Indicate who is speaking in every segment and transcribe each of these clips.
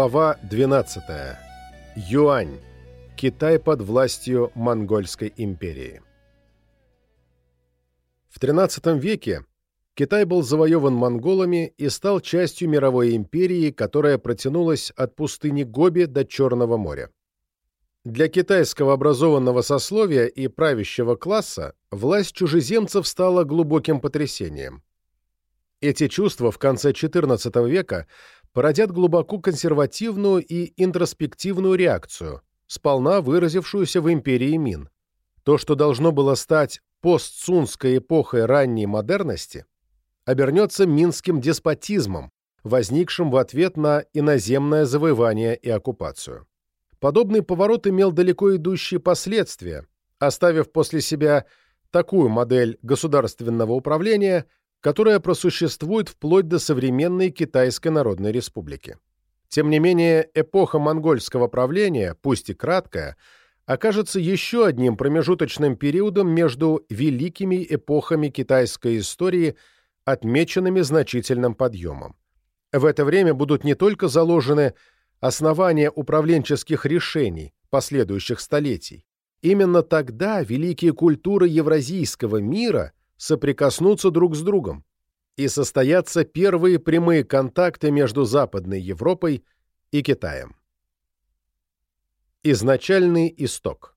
Speaker 1: Глава 12. Юань. Китай под властью Монгольской империи. В XIII веке Китай был завоеван монголами и стал частью мировой империи, которая протянулась от пустыни Гоби до Черного моря. Для китайского образованного сословия и правящего класса власть чужеземцев стала глубоким потрясением. Эти чувства в конце XIV века – породят глубоко консервативную и интроспективную реакцию, сполна выразившуюся в империи Мин. То, что должно было стать постсунской эпохой ранней модерности, обернется минским деспотизмом, возникшим в ответ на иноземное завоевание и оккупацию. Подобный поворот имел далеко идущие последствия, оставив после себя такую модель государственного управления – которая просуществует вплоть до современной Китайской Народной Республики. Тем не менее, эпоха монгольского правления, пусть и краткая, окажется еще одним промежуточным периодом между великими эпохами китайской истории, отмеченными значительным подъемом. В это время будут не только заложены основания управленческих решений последующих столетий. Именно тогда великие культуры евразийского мира – соприкоснуться друг с другом, и состоятся первые прямые контакты между Западной Европой и Китаем. Изначальный исток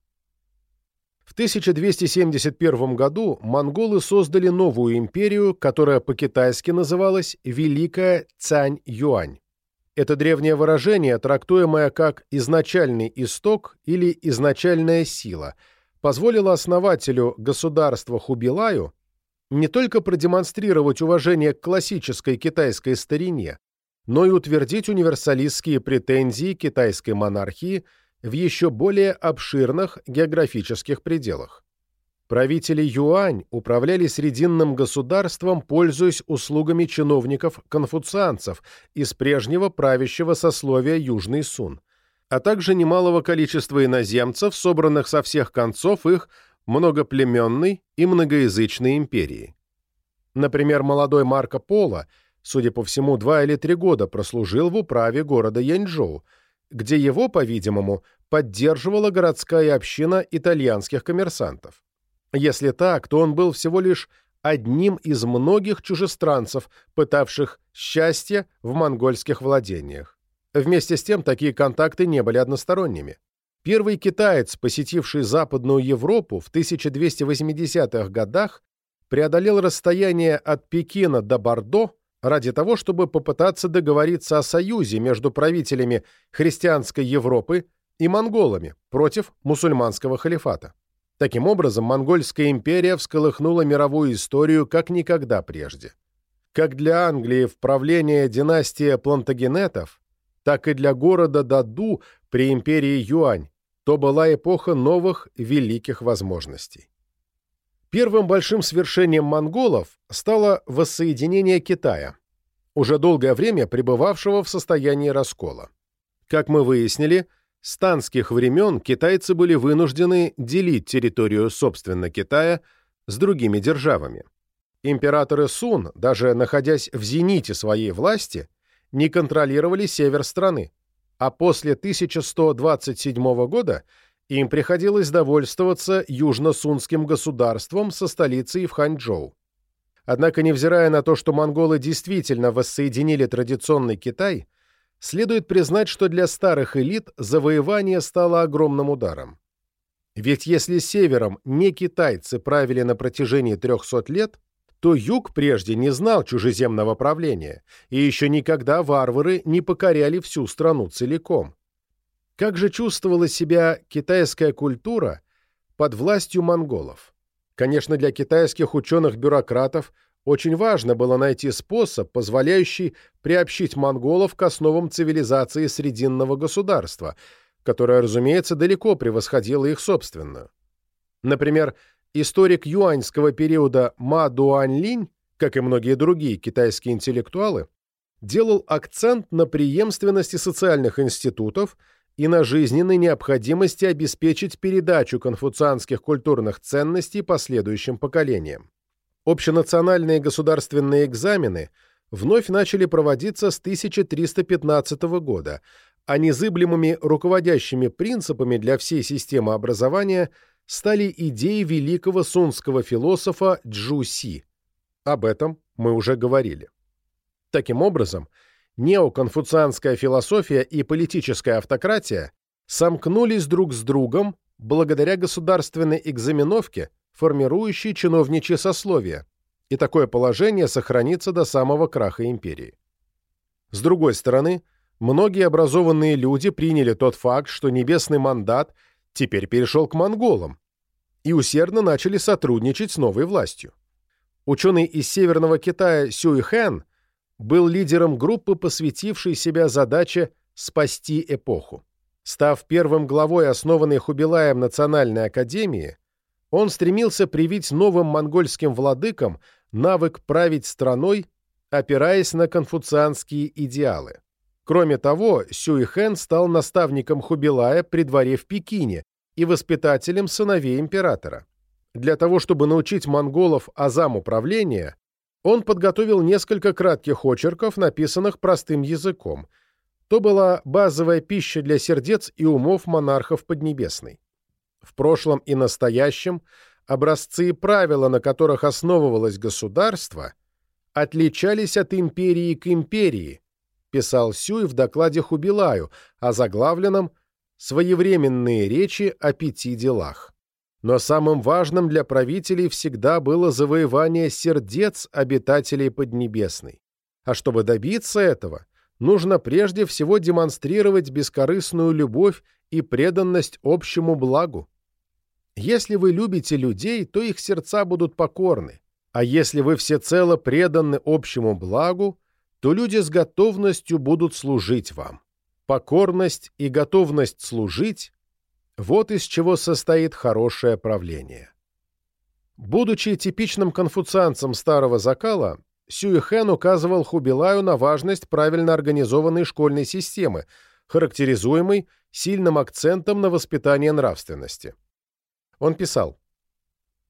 Speaker 1: В 1271 году монголы создали новую империю, которая по-китайски называлась Великая Цань-Юань. Это древнее выражение, трактуемое как «изначальный исток» или «изначальная сила», позволило основателю государства Хубилаю не только продемонстрировать уважение к классической китайской старине, но и утвердить универсалистские претензии китайской монархии в еще более обширных географических пределах. Правители Юань управляли Срединным государством, пользуясь услугами чиновников-конфуцианцев из прежнего правящего сословия Южный Сун, а также немалого количества иноземцев, собранных со всех концов их многоплеменной и многоязычной империи. Например, молодой Марко Поло, судя по всему, два или три года прослужил в управе города Янчжоу, где его, по-видимому, поддерживала городская община итальянских коммерсантов. Если так, то он был всего лишь одним из многих чужестранцев, пытавших счастье в монгольских владениях. Вместе с тем, такие контакты не были односторонними. Первый китаец, посетивший Западную Европу в 1280-х годах, преодолел расстояние от Пекина до Бордо ради того, чтобы попытаться договориться о союзе между правителями христианской Европы и монголами против мусульманского халифата. Таким образом, монгольская империя всколыхнула мировую историю как никогда прежде. Как для Англии в правление династии Плантагенетов, так и для города Даду при империи Юань, то была эпоха новых великих возможностей. Первым большим свершением монголов стало воссоединение Китая, уже долгое время пребывавшего в состоянии раскола. Как мы выяснили, с танских времен китайцы были вынуждены делить территорию собственно Китая с другими державами. Императоры Сун, даже находясь в зените своей власти, не контролировали север страны, а после 1127 года им приходилось довольствоваться южно-сунским государством со столицей в Ханчжоу. Однако, невзирая на то, что монголы действительно воссоединили традиционный Китай, следует признать, что для старых элит завоевание стало огромным ударом. Ведь если севером не китайцы правили на протяжении 300 лет, то юг прежде не знал чужеземного правления, и еще никогда варвары не покоряли всю страну целиком. Как же чувствовала себя китайская культура под властью монголов? Конечно, для китайских ученых-бюрократов очень важно было найти способ, позволяющий приобщить монголов к основам цивилизации Срединного государства, которая, разумеется, далеко превосходила их собственную. Например, Историк юаньского периода Ма Дуаньлинь, как и многие другие китайские интеллектуалы, делал акцент на преемственности социальных институтов и на жизненной необходимости обеспечить передачу конфуцианских культурных ценностей последующим поколениям. Общенациональные государственные экзамены вновь начали проводиться с 1315 года, а незыблемыми руководящими принципами для всей системы образования стали идеи великого сунского философа Джу Си. Об этом мы уже говорили. Таким образом, неоконфуцианская философия и политическая автократия сомкнулись друг с другом благодаря государственной экзаменовке, формирующей чиновничье сословие, и такое положение сохранится до самого краха империи. С другой стороны, многие образованные люди приняли тот факт, что небесный мандат теперь перешел к монголам, и усердно начали сотрудничать с новой властью. Ученый из Северного Китая Сюй Хэн был лидером группы, посвятившей себя задаче спасти эпоху. Став первым главой основанной Хубилаем Национальной Академии, он стремился привить новым монгольским владыкам навык править страной, опираясь на конфуцианские идеалы. Кроме того, Сюйхэн стал наставником Хубилая при дворе в Пекине и воспитателем сыновей императора. Для того, чтобы научить монголов азам управления, он подготовил несколько кратких очерков, написанных простым языком. То была базовая пища для сердец и умов монархов Поднебесной. В прошлом и настоящем образцы и правила, на которых основывалось государство, отличались от империи к империи, писал Сюй в докладе Хубилаю, озаглавленном «Своевременные речи о пяти делах». Но самым важным для правителей всегда было завоевание сердец обитателей Поднебесной. А чтобы добиться этого, нужно прежде всего демонстрировать бескорыстную любовь и преданность общему благу. Если вы любите людей, то их сердца будут покорны, а если вы всецело преданы общему благу, то люди с готовностью будут служить вам. Покорность и готовность служить вот из чего состоит хорошее правление. Будучи типичным конфуцианцем старого закала, Сюэхэн указывал Хубилаю на важность правильно организованной школьной системы, характеризуемой сильным акцентом на воспитание нравственности. Он писал,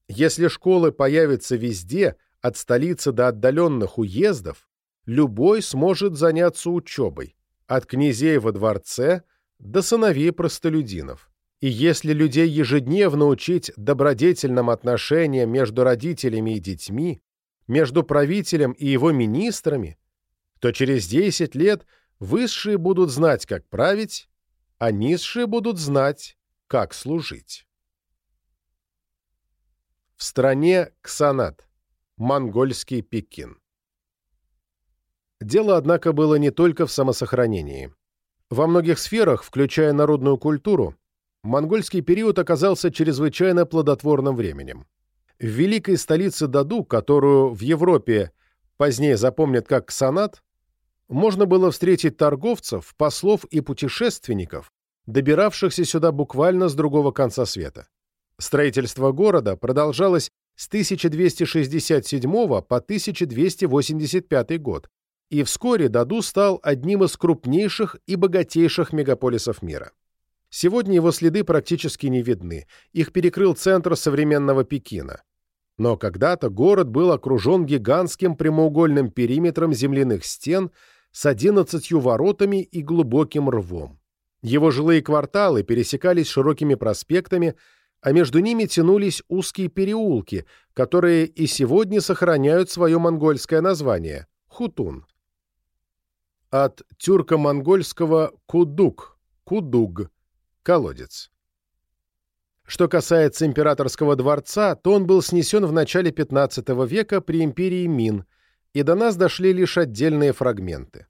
Speaker 1: «Если школы появятся везде, от столицы до отдаленных уездов, любой сможет заняться учебой, от князей во дворце до сыновей простолюдинов. И если людей ежедневно учить добродетельным отношениям между родителями и детьми, между правителем и его министрами, то через 10 лет высшие будут знать, как править, а низшие будут знать, как служить. В стране Ксанат. Монгольский Пекин. Дело, однако, было не только в самосохранении. Во многих сферах, включая народную культуру, монгольский период оказался чрезвычайно плодотворным временем. В великой столице Даду, которую в Европе позднее запомнят как Ксанат, можно было встретить торговцев, послов и путешественников, добиравшихся сюда буквально с другого конца света. Строительство города продолжалось с 1267 по 1285 год, и вскоре Даду стал одним из крупнейших и богатейших мегаполисов мира. Сегодня его следы практически не видны, их перекрыл центр современного Пекина. Но когда-то город был окружен гигантским прямоугольным периметром земляных стен с одиннадцатью воротами и глубоким рвом. Его жилые кварталы пересекались широкими проспектами, а между ними тянулись узкие переулки, которые и сегодня сохраняют свое монгольское название – Хутун. От тюрко-монгольского «кудук» – «кудуг» колодец. Что касается императорского дворца, то он был снесен в начале XV века при империи Мин, и до нас дошли лишь отдельные фрагменты.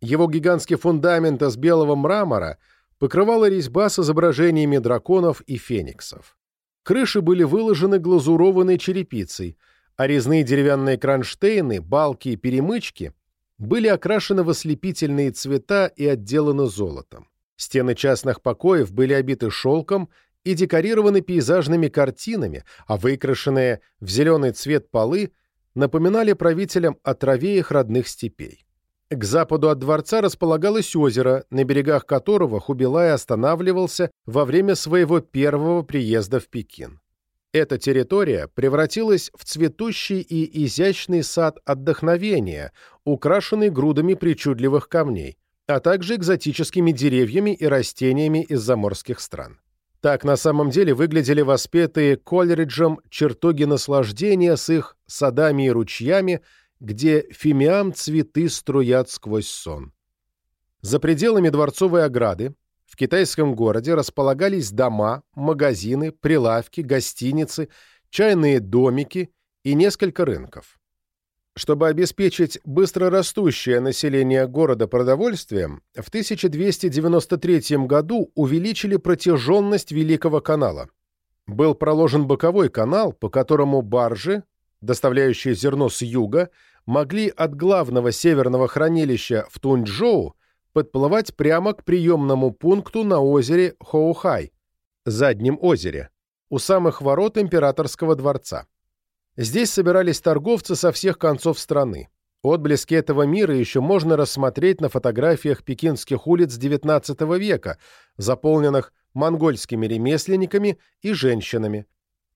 Speaker 1: Его гигантский фундамент из белого мрамора покрывала резьба с изображениями драконов и фениксов. Крыши были выложены глазурованной черепицей, а резные деревянные кронштейны, балки и перемычки были окрашены в ослепительные цвета и отделаны золотом. Стены частных покоев были обиты шелком и декорированы пейзажными картинами, а выкрашенные в зеленый цвет полы напоминали правителям о траве их родных степей. К западу от дворца располагалось озеро, на берегах которого Хубилай останавливался во время своего первого приезда в Пекин. Эта территория превратилась в цветущий и изящный сад отдохновения, украшенный грудами причудливых камней, а также экзотическими деревьями и растениями из заморских стран. Так на самом деле выглядели воспетые Колериджем чертоги наслаждения с их садами и ручьями, где фимиам цветы струят сквозь сон. За пределами дворцовой ограды в китайском городе располагались дома, магазины, прилавки, гостиницы, чайные домики и несколько рынков. Чтобы обеспечить быстрорастущее население города продовольствием, в 1293 году увеличили протяженность Великого канала. Был проложен боковой канал, по которому баржи, доставляющие зерно с юга, могли от главного северного хранилища в Тунчжоу подплывать прямо к приемному пункту на озере Хоухай, заднем озере, у самых ворот императорского дворца. Здесь собирались торговцы со всех концов страны. Отблески этого мира еще можно рассмотреть на фотографиях пекинских улиц XIX века, заполненных монгольскими ремесленниками и женщинами,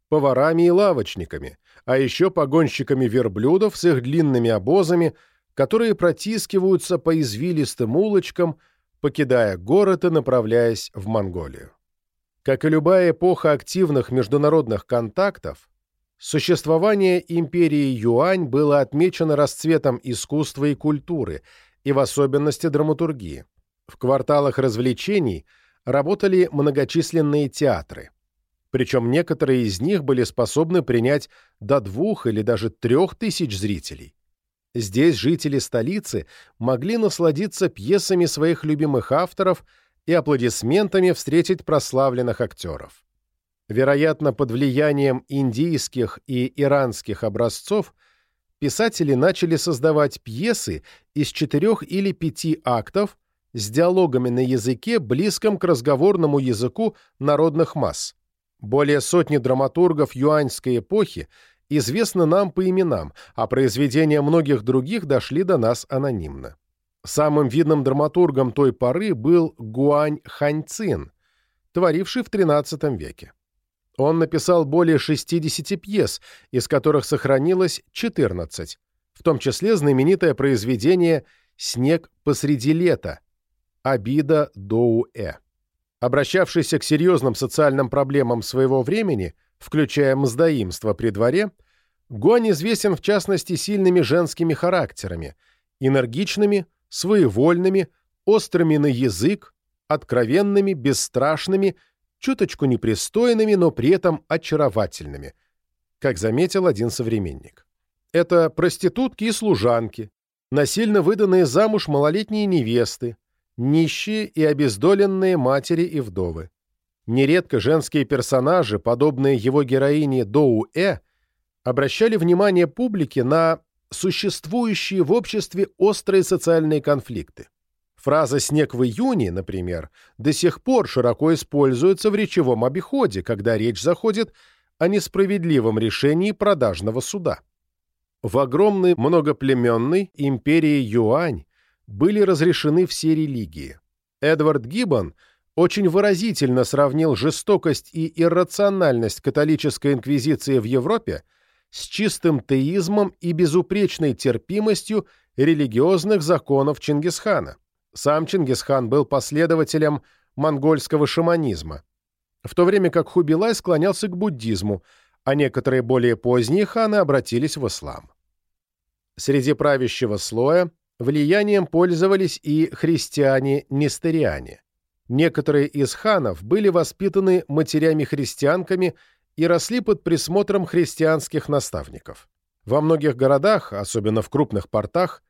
Speaker 1: поварами и лавочниками, а еще погонщиками верблюдов с их длинными обозами – которые протискиваются по извилистым улочкам, покидая город и направляясь в Монголию. Как и любая эпоха активных международных контактов, существование империи Юань было отмечено расцветом искусства и культуры, и в особенности драматургии. В кварталах развлечений работали многочисленные театры. Причем некоторые из них были способны принять до двух или даже трех тысяч зрителей. Здесь жители столицы могли насладиться пьесами своих любимых авторов и аплодисментами встретить прославленных актеров. Вероятно, под влиянием индийских и иранских образцов писатели начали создавать пьесы из четырех или пяти актов с диалогами на языке, близком к разговорному языку народных масс. Более сотни драматургов юаньской эпохи известны нам по именам, а произведения многих других дошли до нас анонимно. Самым видным драматургом той поры был Гуань Ханьцин, творивший в XIII веке. Он написал более 60 пьес, из которых сохранилось 14, в том числе знаменитое произведение «Снег посреди лета» Абида Доуэ. Обращавшийся к серьезным социальным проблемам своего времени, включая мздоимство при дворе, Гуань известен в частности сильными женскими характерами, энергичными, своевольными, острыми на язык, откровенными, бесстрашными, чуточку непристойными, но при этом очаровательными, как заметил один современник. Это проститутки и служанки, насильно выданные замуж малолетние невесты, нищие и обездоленные матери и вдовы. Нередко женские персонажи, подобные его героине Доу-Э, обращали внимание публики на существующие в обществе острые социальные конфликты. Фраза «снег в июне», например, до сих пор широко используется в речевом обиходе, когда речь заходит о несправедливом решении продажного суда. В огромной многоплеменной империи Юань были разрешены все религии. Эдвард Гиббон – очень выразительно сравнил жестокость и иррациональность католической инквизиции в Европе с чистым теизмом и безупречной терпимостью религиозных законов Чингисхана. Сам Чингисхан был последователем монгольского шаманизма, в то время как Хубилай склонялся к буддизму, а некоторые более поздние ханы обратились в ислам. Среди правящего слоя влиянием пользовались и христиане-нестериане. Некоторые из ханов были воспитаны матерями-христианками и росли под присмотром христианских наставников. Во многих городах, особенно в крупных портах,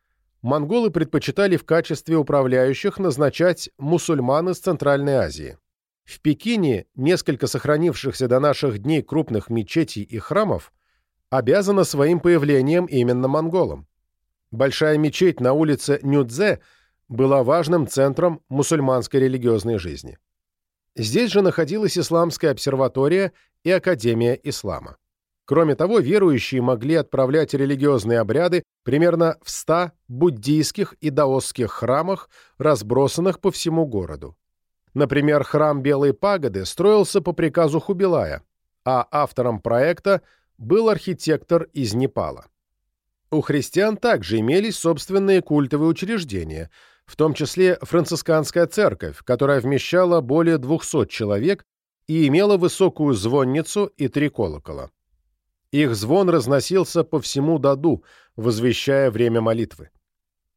Speaker 1: монголы предпочитали в качестве управляющих назначать мусульман из Центральной Азии. В Пекине несколько сохранившихся до наших дней крупных мечетей и храмов обязано своим появлением именно монголам. Большая мечеть на улице Нюдзе – была важным центром мусульманской религиозной жизни. Здесь же находилась Исламская обсерватория и Академия Ислама. Кроме того, верующие могли отправлять религиозные обряды примерно в 100 буддийских и даосских храмах, разбросанных по всему городу. Например, храм Белой Пагоды строился по приказу Хубилая, а автором проекта был архитектор из Непала. У христиан также имелись собственные культовые учреждения, в том числе францисканская церковь, которая вмещала более 200 человек и имела высокую звонницу и три колокола. Их звон разносился по всему Даду, возвещая время молитвы.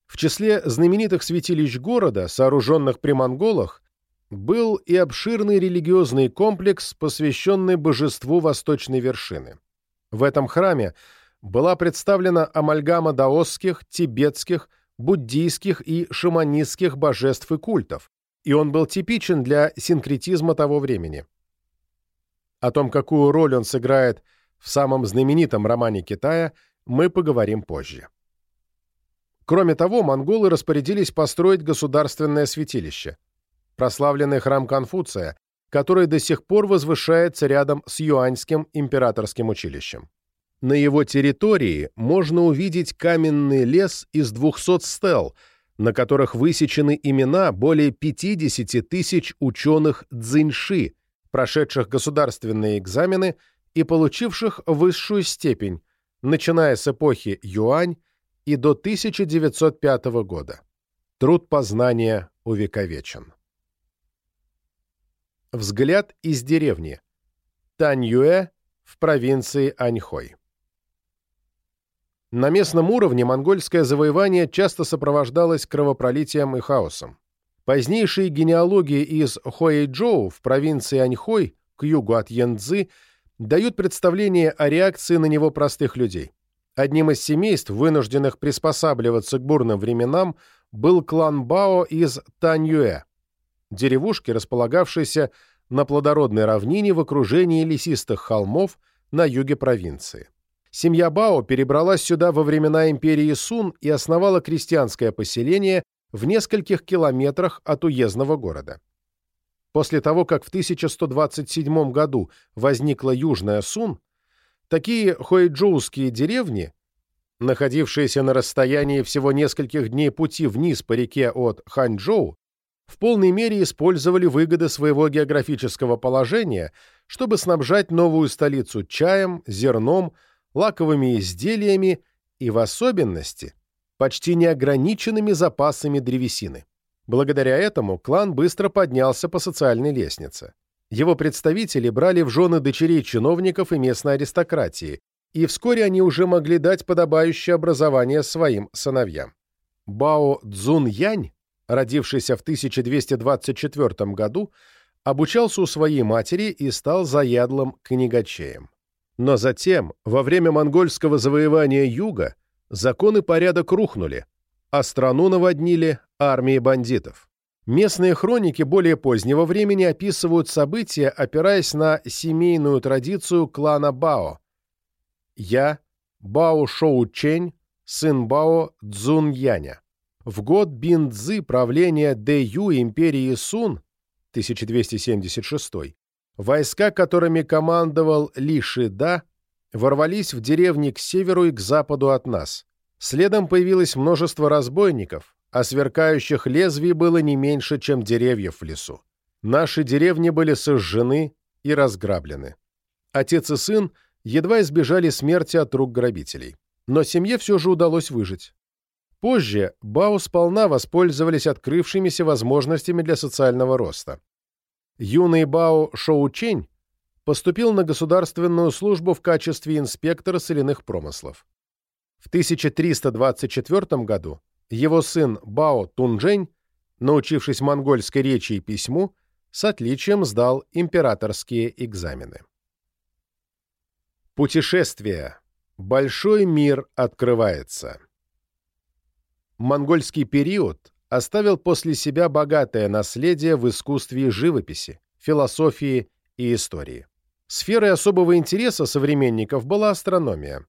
Speaker 1: В числе знаменитых святилищ города, сооруженных при монголах, был и обширный религиозный комплекс, посвященный божеству восточной вершины. В этом храме была представлена амальгама даосских, тибетских, буддийских и шаманистских божеств и культов, и он был типичен для синкретизма того времени. О том, какую роль он сыграет в самом знаменитом романе Китая, мы поговорим позже. Кроме того, монголы распорядились построить государственное святилище, прославленный храм Конфуция, который до сих пор возвышается рядом с Юаньским императорским училищем. На его территории можно увидеть каменный лес из 200 стел, на которых высечены имена более 50 тысяч ученых дзиньши, прошедших государственные экзамены и получивших высшую степень, начиная с эпохи Юань и до 1905 года. Труд познания увековечен. Взгляд из деревни. Таньюэ в провинции Аньхой. На местном уровне монгольское завоевание часто сопровождалось кровопролитием и хаосом. Позднейшие генеалогии из Хуэйчжоу в провинции Аньхой к югу от Янцзы дают представление о реакции на него простых людей. Одним из семейств, вынужденных приспосабливаться к бурным временам, был клан Бао из Таньюэ, деревушки, располагавшейся на плодородной равнине в окружении лесистых холмов на юге провинции. Семья Бао перебралась сюда во времена империи Сун и основала крестьянское поселение в нескольких километрах от уездного города. После того, как в 1127 году возникла Южная Сун, такие хуэйджоуские деревни, находившиеся на расстоянии всего нескольких дней пути вниз по реке от Ханчжоу, в полной мере использовали выгоды своего географического положения, чтобы снабжать новую столицу чаем, зерном, лаковыми изделиями и, в особенности, почти неограниченными запасами древесины. Благодаря этому клан быстро поднялся по социальной лестнице. Его представители брали в жены дочерей чиновников и местной аристократии, и вскоре они уже могли дать подобающее образование своим сыновьям. Бао Цзун Янь, родившийся в 1224 году, обучался у своей матери и стал заядлым книгачеем. Но затем, во время монгольского завоевания юга, закон и порядок рухнули, а страну наводнили армии бандитов. Местные хроники более позднего времени описывают события, опираясь на семейную традицию клана Бао. Я, Бао Шоу Чень, сын Бао Цзун Яня. В год Бин-Цзы правления Дэ Ю империи Сун 1276 Войска, которыми командовал Ли Шида, ворвались в деревни к северу и к западу от нас. Следом появилось множество разбойников, а сверкающих лезвий было не меньше, чем деревьев в лесу. Наши деревни были сожжены и разграблены. Отец и сын едва избежали смерти от рук грабителей. Но семье все же удалось выжить. Позже Бао сполна воспользовались открывшимися возможностями для социального роста. Юный Бао Шоучень поступил на государственную службу в качестве инспектора соляных промыслов. В 1324 году его сын Бао Тунжень, научившись монгольской речи и письму, с отличием сдал императорские экзамены. Путешествие. Большой мир открывается. Монгольский период оставил после себя богатое наследие в искусстве живописи, философии и истории. Сферой особого интереса современников была астрономия.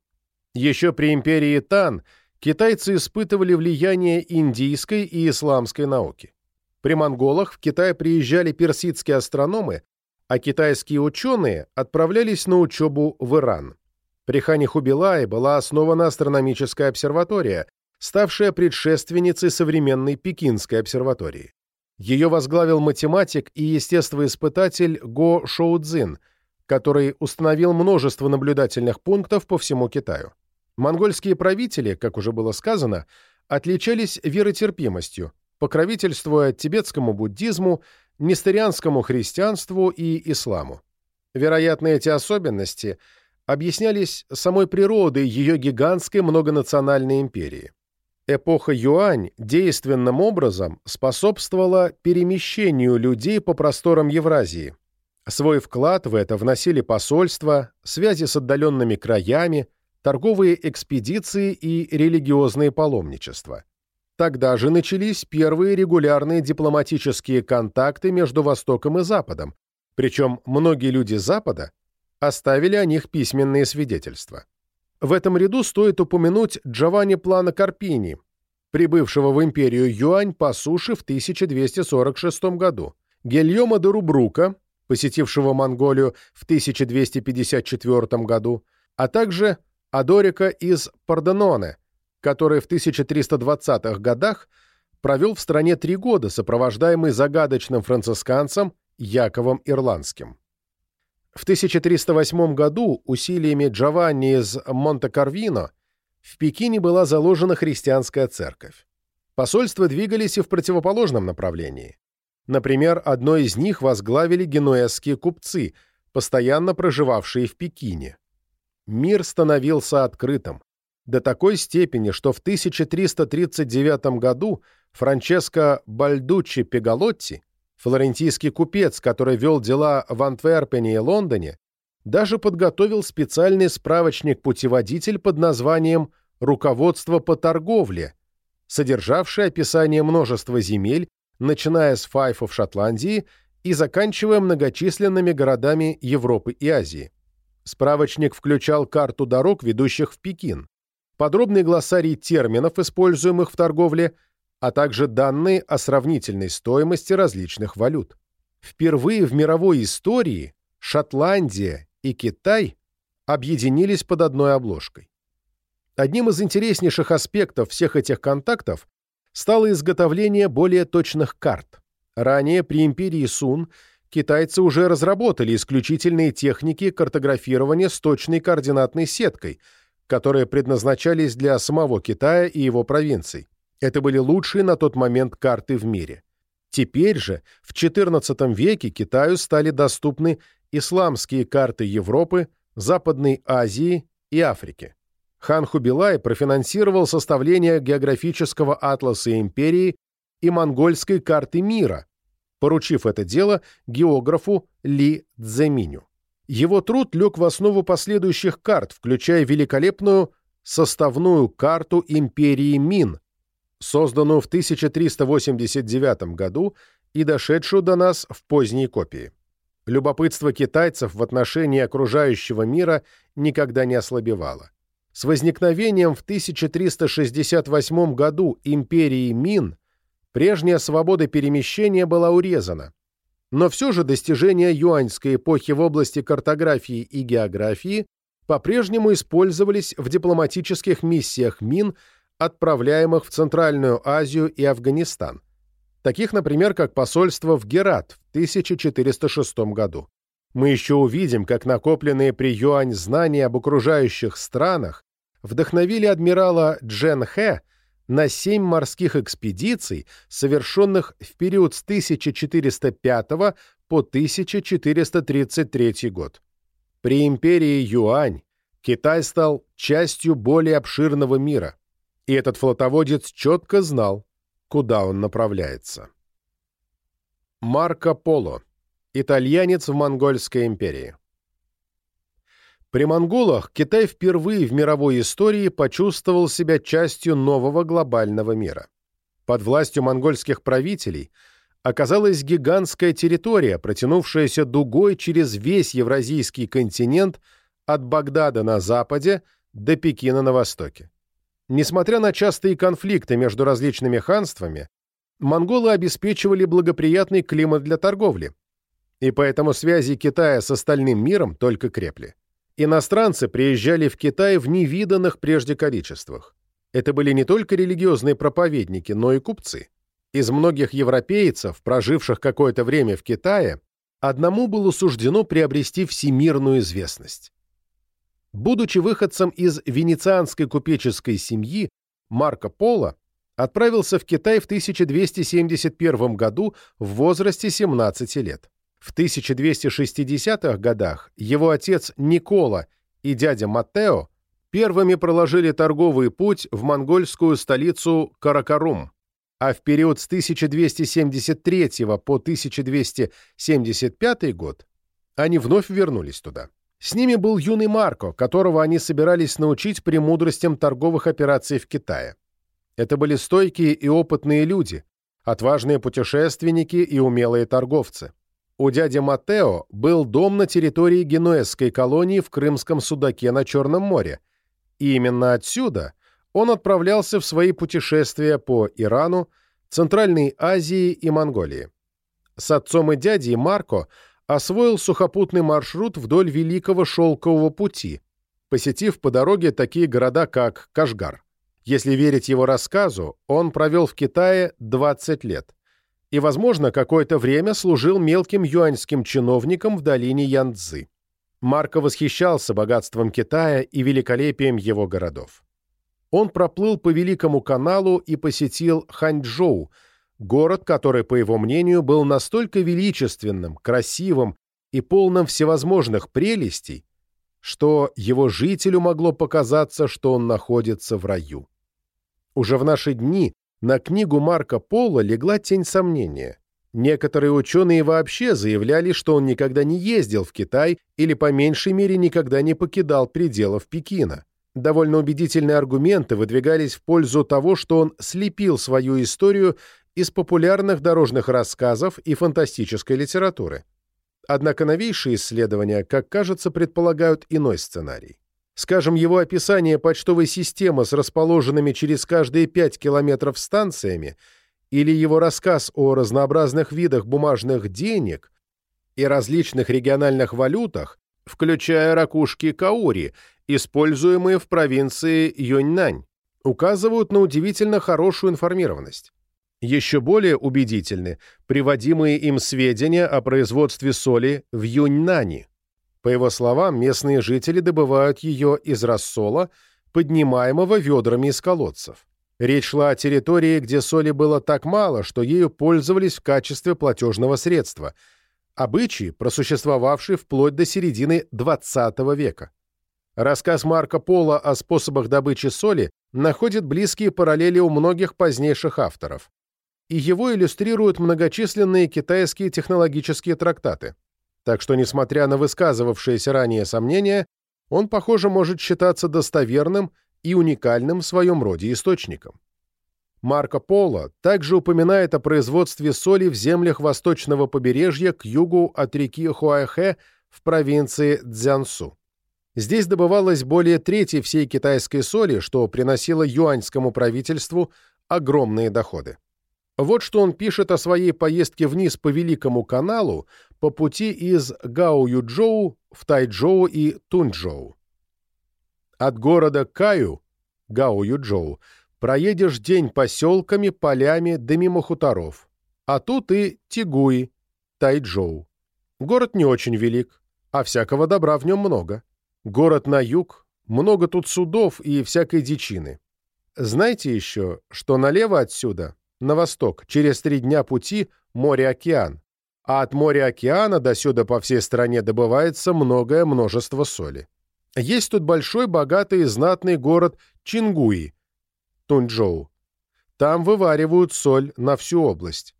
Speaker 1: Еще при империи Тан китайцы испытывали влияние индийской и исламской науки. При монголах в Китай приезжали персидские астрономы, а китайские ученые отправлялись на учебу в Иран. При хане Хубилае была основана астрономическая обсерватория, ставшая предшественницей современной Пекинской обсерватории. Ее возглавил математик и естествоиспытатель Го Шоудзин, который установил множество наблюдательных пунктов по всему Китаю. Монгольские правители, как уже было сказано, отличались веротерпимостью, покровительствуя тибетскому буддизму, несторианскому христианству и исламу. Вероятно, эти особенности объяснялись самой природой ее гигантской многонациональной империи. Эпоха Юань действенным образом способствовала перемещению людей по просторам Евразии. Свой вклад в это вносили посольства, связи с отдаленными краями, торговые экспедиции и религиозные паломничества. Тогда же начались первые регулярные дипломатические контакты между Востоком и Западом, причем многие люди Запада оставили о них письменные свидетельства. В этом ряду стоит упомянуть Джованни Плана Карпини, прибывшего в империю Юань по суше в 1246 году, Гельома де Рубрука, посетившего Монголию в 1254 году, а также Адорика из Парденоне, который в 1320-х годах провел в стране три года, сопровождаемый загадочным францисканцем Яковом Ирландским. В 1308 году усилиями Джованни из Монте-Карвино в Пекине была заложена христианская церковь. Посольства двигались и в противоположном направлении. Например, одно из них возглавили генуэзские купцы, постоянно проживавшие в Пекине. Мир становился открытым до такой степени, что в 1339 году Франческо Бальдуччи Пегалотти, флорентийский купец, который вел дела в Антверпене и Лондоне, даже подготовил специальный справочник-путеводитель под названием «Руководство по торговле», содержавший описание множества земель, начиная с Файфа в Шотландии и заканчивая многочисленными городами Европы и Азии. Справочник включал карту дорог, ведущих в Пекин, подробный глоссарий терминов, используемых в торговле, а также данные о сравнительной стоимости различных валют. Впервые в мировой истории Шотландия и Китай объединились под одной обложкой. Одним из интереснейших аспектов всех этих контактов стало изготовление более точных карт. Ранее при империи Сун китайцы уже разработали исключительные техники картографирования с точной координатной сеткой – которые предназначались для самого Китая и его провинций. Это были лучшие на тот момент карты в мире. Теперь же, в XIV веке, Китаю стали доступны исламские карты Европы, Западной Азии и Африки. Хан Хубилай профинансировал составление географического атласа империи и монгольской карты мира, поручив это дело географу Ли Цзэминю. Его труд лег в основу последующих карт, включая великолепную составную карту империи Мин, созданную в 1389 году и дошедшую до нас в поздней копии. Любопытство китайцев в отношении окружающего мира никогда не ослабевало. С возникновением в 1368 году империи Мин прежняя свобода перемещения была урезана, но все же достижения юаньской эпохи в области картографии и географии по-прежнему использовались в дипломатических миссиях Мин, отправляемых в Центральную Азию и Афганистан, таких, например, как посольство в Герат в 1406 году. Мы еще увидим, как накопленные при Юань знания об окружающих странах вдохновили адмирала Джен Хэ на семь морских экспедиций, совершенных в период с 1405 по 1433 год. При империи Юань Китай стал частью более обширного мира, и этот флотоводец четко знал, куда он направляется. Марко Поло. Итальянец в Монгольской империи. При монголах Китай впервые в мировой истории почувствовал себя частью нового глобального мира. Под властью монгольских правителей оказалась гигантская территория, протянувшаяся дугой через весь евразийский континент от Багдада на западе до Пекина на востоке. Несмотря на частые конфликты между различными ханствами, монголы обеспечивали благоприятный климат для торговли, и поэтому связи Китая с остальным миром только крепли. Иностранцы приезжали в Китай в невиданных прежде количествах. Это были не только религиозные проповедники, но и купцы. Из многих европейцев, проживших какое-то время в Китае, одному было суждено приобрести всемирную известность. Будучи выходцем из венецианской купеческой семьи, Марко Поло отправился в Китай в 1271 году в возрасте 17 лет. В 1260-х годах его отец Никола и дядя Маттео первыми проложили торговый путь в монгольскую столицу Каракарум, а в период с 1273 по 1275 год они вновь вернулись туда. С ними был юный Марко, которого они собирались научить премудростям торговых операций в Китае. Это были стойкие и опытные люди, отважные путешественники и умелые торговцы. У дяди Матео был дом на территории генуэзской колонии в Крымском Судаке на Черном море, и именно отсюда он отправлялся в свои путешествия по Ирану, Центральной Азии и Монголии. С отцом и дядей Марко освоил сухопутный маршрут вдоль Великого Шелкового пути, посетив по дороге такие города, как Кашгар. Если верить его рассказу, он провел в Китае 20 лет и, возможно, какое-то время служил мелким юаньским чиновником в долине Янцзы. Марко восхищался богатством Китая и великолепием его городов. Он проплыл по Великому каналу и посетил Ханчжоу, город, который, по его мнению, был настолько величественным, красивым и полным всевозможных прелестей, что его жителю могло показаться, что он находится в раю. Уже в наши дни на книгу Марка Пола легла тень сомнения. Некоторые ученые вообще заявляли, что он никогда не ездил в Китай или, по меньшей мере, никогда не покидал пределов Пекина довольно убедительные аргументы выдвигались в пользу того, что он слепил свою историю из популярных дорожных рассказов и фантастической литературы. Однако новейшие исследования, как кажется, предполагают иной сценарий. Скажем, его описание почтовой системы с расположенными через каждые 5 километров станциями или его рассказ о разнообразных видах бумажных денег и различных региональных валютах, включая ракушки каури используемые в провинции Юньнань, указывают на удивительно хорошую информированность. Еще более убедительны приводимые им сведения о производстве соли в Юньнане. По его словам, местные жители добывают ее из рассола, поднимаемого ведрами из колодцев. Речь шла о территории, где соли было так мало, что ею пользовались в качестве платежного средства, обычай, просуществовавший вплоть до середины XX века. Рассказ Марко Поло о способах добычи соли находит близкие параллели у многих позднейших авторов. И его иллюстрируют многочисленные китайские технологические трактаты. Так что, несмотря на высказывавшиеся ранее сомнения, он, похоже, может считаться достоверным и уникальным в своем роде источником. Марко Поло также упоминает о производстве соли в землях восточного побережья к югу от реки Хуайхэ в провинции Цзянсу. Здесь добывалось более трети всей китайской соли, что приносило юаньскому правительству огромные доходы. Вот что он пишет о своей поездке вниз по Великому каналу по пути из Гао-Юджоу в Тайчжоу и Тунчжоу. От города Каю, Гао-Юджоу, проедешь день поселками, полями да мимо хуторов. А тут и Тигуи, Тайчжоу. Город не очень велик, а всякого добра в нем много. Город на юг, много тут судов и всякой дичины. Знаете еще, что налево отсюда, на восток, через три дня пути море-океан, а от моря-океана до сюда по всей стране добывается многое множество соли. Есть тут большой, богатый и знатный город Чингуи, Тунчжоу. Там вываривают соль на всю область.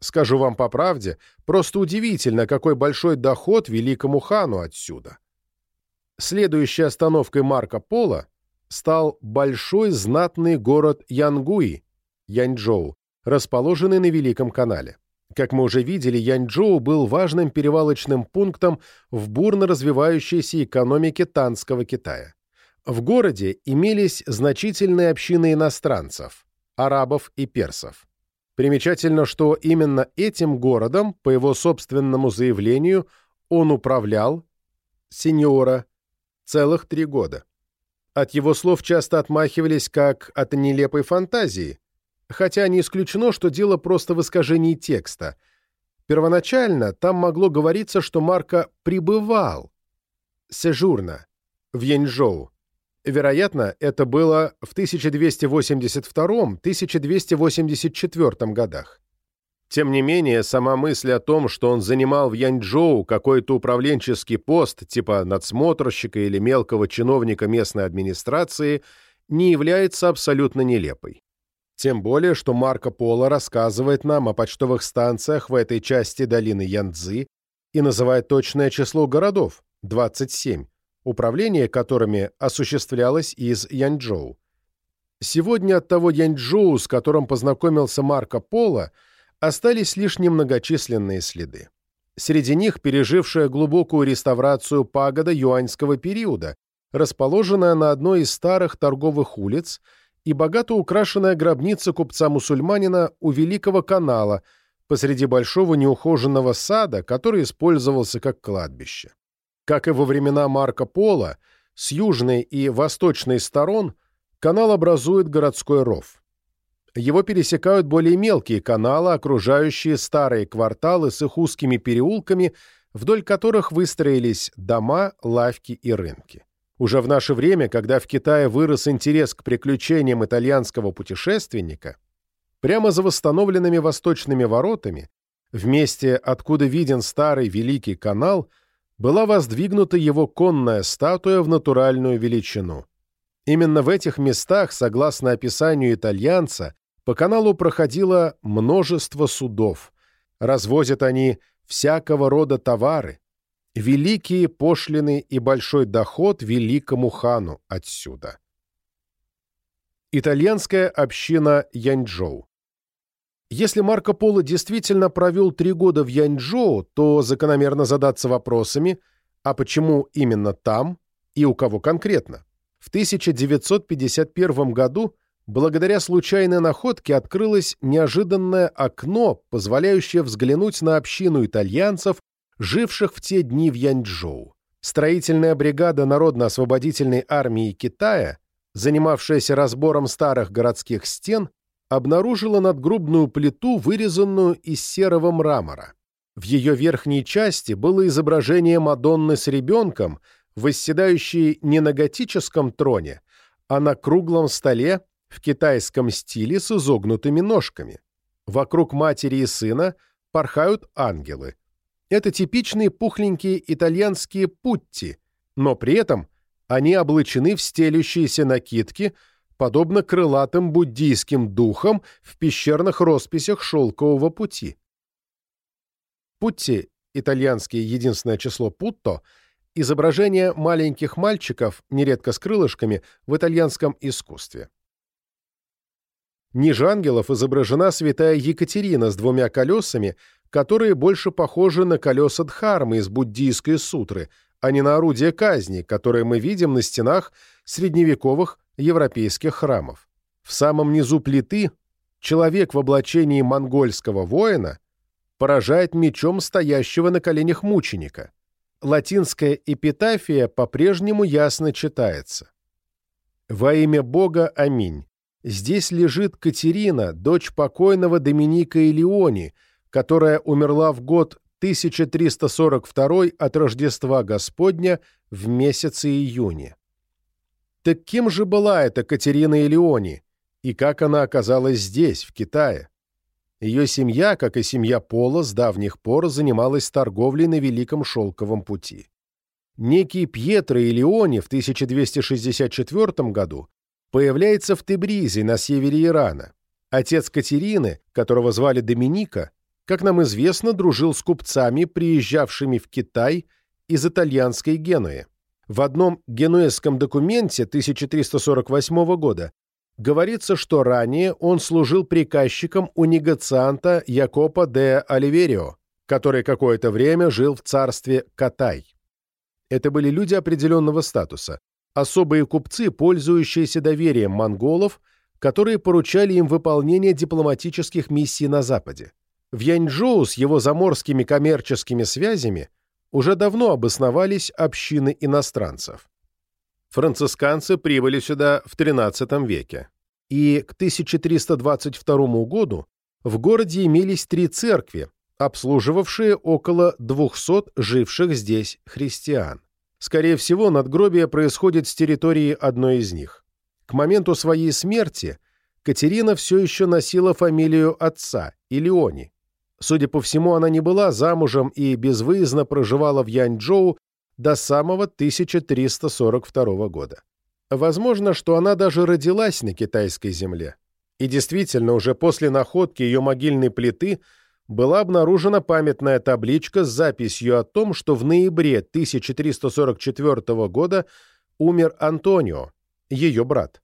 Speaker 1: Скажу вам по правде, просто удивительно, какой большой доход великому хану отсюда. Следующей остановкой Марко Поло стал большой знатный город Янгуи, Янчжоу, расположенный на Великом канале. Как мы уже видели, Янчжоу был важным перевалочным пунктом в бурно развивающейся экономике Танского Китая. В городе имелись значительные общины иностранцев, арабов и персов. Примечательно, что именно этим городом, по его собственному заявлению, он управлял, сеньора, целых три года. От его слов часто отмахивались как от нелепой фантазии, хотя не исключено, что дело просто в искажении текста. Первоначально там могло говориться, что Марко пребывал, сежурно, в Яньчжоу. Вероятно, это было в 1282-1284 годах. Тем не менее, сама мысль о том, что он занимал в Яньчжоу какой-то управленческий пост типа надсмотрщика или мелкого чиновника местной администрации, не является абсолютно нелепой. Тем более, что Марко Поло рассказывает нам о почтовых станциях в этой части долины Янцзы и называет точное число городов – 27, управление которыми осуществлялось из Янчжоу. Сегодня от того Янчжоу, с которым познакомился Марко Поло, остались лишь немногочисленные следы. Среди них пережившая глубокую реставрацию пагода юаньского периода, расположенная на одной из старых торговых улиц, и богато украшенная гробница купца-мусульманина у Великого канала посреди большого неухоженного сада, который использовался как кладбище. Как и во времена Марко Поло, с южной и восточной сторон канал образует городской ров. Его пересекают более мелкие каналы, окружающие старые кварталы с их узкими переулками, вдоль которых выстроились дома, лавки и рынки. Уже в наше время, когда в Китае вырос интерес к приключениям итальянского путешественника, прямо за восстановленными восточными воротами, в месте, откуда виден старый Великий канал, была воздвигнута его конная статуя в натуральную величину. Именно в этих местах, согласно описанию итальянца, по каналу проходило множество судов. Развозят они всякого рода товары. Великие пошлины и большой доход великому хану отсюда. Итальянская община Яньчжоу если Марко Поло действительно провел три года в Яньчжоу, то закономерно задаться вопросами, а почему именно там и у кого конкретно. В 1951 году благодаря случайной находке открылось неожиданное окно, позволяющее взглянуть на общину итальянцев, живших в те дни в Яньчжоу. Строительная бригада Народно-освободительной армии Китая, занимавшаяся разбором старых городских стен, обнаружила надгробную плиту, вырезанную из серого мрамора. В ее верхней части было изображение Мадонны с ребенком, восседающей не на готическом троне, а на круглом столе в китайском стиле с изогнутыми ножками. Вокруг матери и сына порхают ангелы. Это типичные пухленькие итальянские путти, но при этом они облачены в стелющиеся накидки – подобно крылатым буддийским духам в пещерных росписях шелкового пути. Путти, итальянский единственное число путто, изображение маленьких мальчиков, нередко с крылышками, в итальянском искусстве. Ниже ангелов изображена святая Екатерина с двумя колесами, которые больше похожи на колеса Дхармы из буддийской сутры, а не на орудие казни, которые мы видим на стенах средневековых европейских храмов. В самом низу плиты человек в облачении монгольского воина поражает мечом стоящего на коленях мученика. Латинская эпитафия по-прежнему ясно читается. «Во имя Бога, аминь. Здесь лежит Катерина, дочь покойного Доминика Илиони, которая умерла в год 1342 от Рождества Господня в месяце июне. Так кем же была эта Катерина Элеони, и как она оказалась здесь, в Китае? Ее семья, как и семья Пола, с давних пор занималась торговлей на Великом Шелковом пути. Некий Пьетро Элеони в 1264 году появляется в Тебризе на севере Ирана. Отец Катерины, которого звали Доминика, как нам известно, дружил с купцами, приезжавшими в Китай из итальянской Генуи. В одном генуэзском документе 1348 года говорится, что ранее он служил приказчиком у негацианта Якопа де Оливерио, который какое-то время жил в царстве Катай. Это были люди определенного статуса, особые купцы, пользующиеся доверием монголов, которые поручали им выполнение дипломатических миссий на Западе. В Яньчжоу с его заморскими коммерческими связями – уже давно обосновались общины иностранцев. Францисканцы прибыли сюда в XIII веке, и к 1322 году в городе имелись три церкви, обслуживавшие около 200 живших здесь христиан. Скорее всего, надгробие происходит с территории одной из них. К моменту своей смерти Катерина все еще носила фамилию отца, Илеони. Судя по всему, она не была замужем и безвыездно проживала в Яньчжоу до самого 1342 года. Возможно, что она даже родилась на китайской земле. И действительно, уже после находки ее могильной плиты была обнаружена памятная табличка с записью о том, что в ноябре 1344 года умер Антонио, ее брат.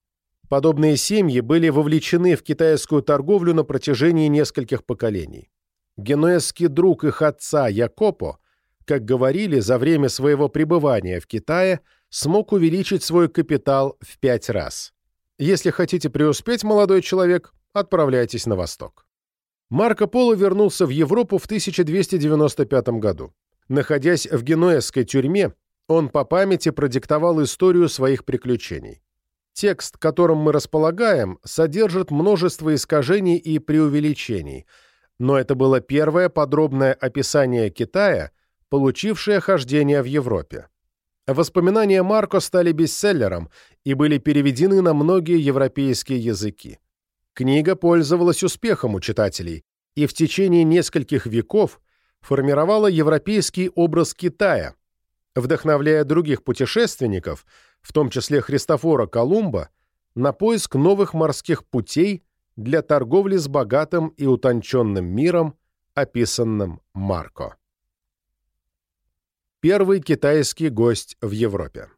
Speaker 1: Подобные семьи были вовлечены в китайскую торговлю на протяжении нескольких поколений. Генуэзский друг их отца Якопо, как говорили, за время своего пребывания в Китае смог увеличить свой капитал в пять раз. Если хотите преуспеть, молодой человек, отправляйтесь на восток. Марко Поло вернулся в Европу в 1295 году. Находясь в генуэзской тюрьме, он по памяти продиктовал историю своих приключений. Текст, которым мы располагаем, содержит множество искажений и преувеличений, но это было первое подробное описание Китая, получившее хождение в Европе. Воспоминания Марко стали бестселлером и были переведены на многие европейские языки. Книга пользовалась успехом у читателей и в течение нескольких веков формировала европейский образ Китая, вдохновляя других путешественников, в том числе Христофора Колумба, на поиск новых морских путей для торговли с богатым и утонченным миром, описанным Марко первый китайский гость в Европе.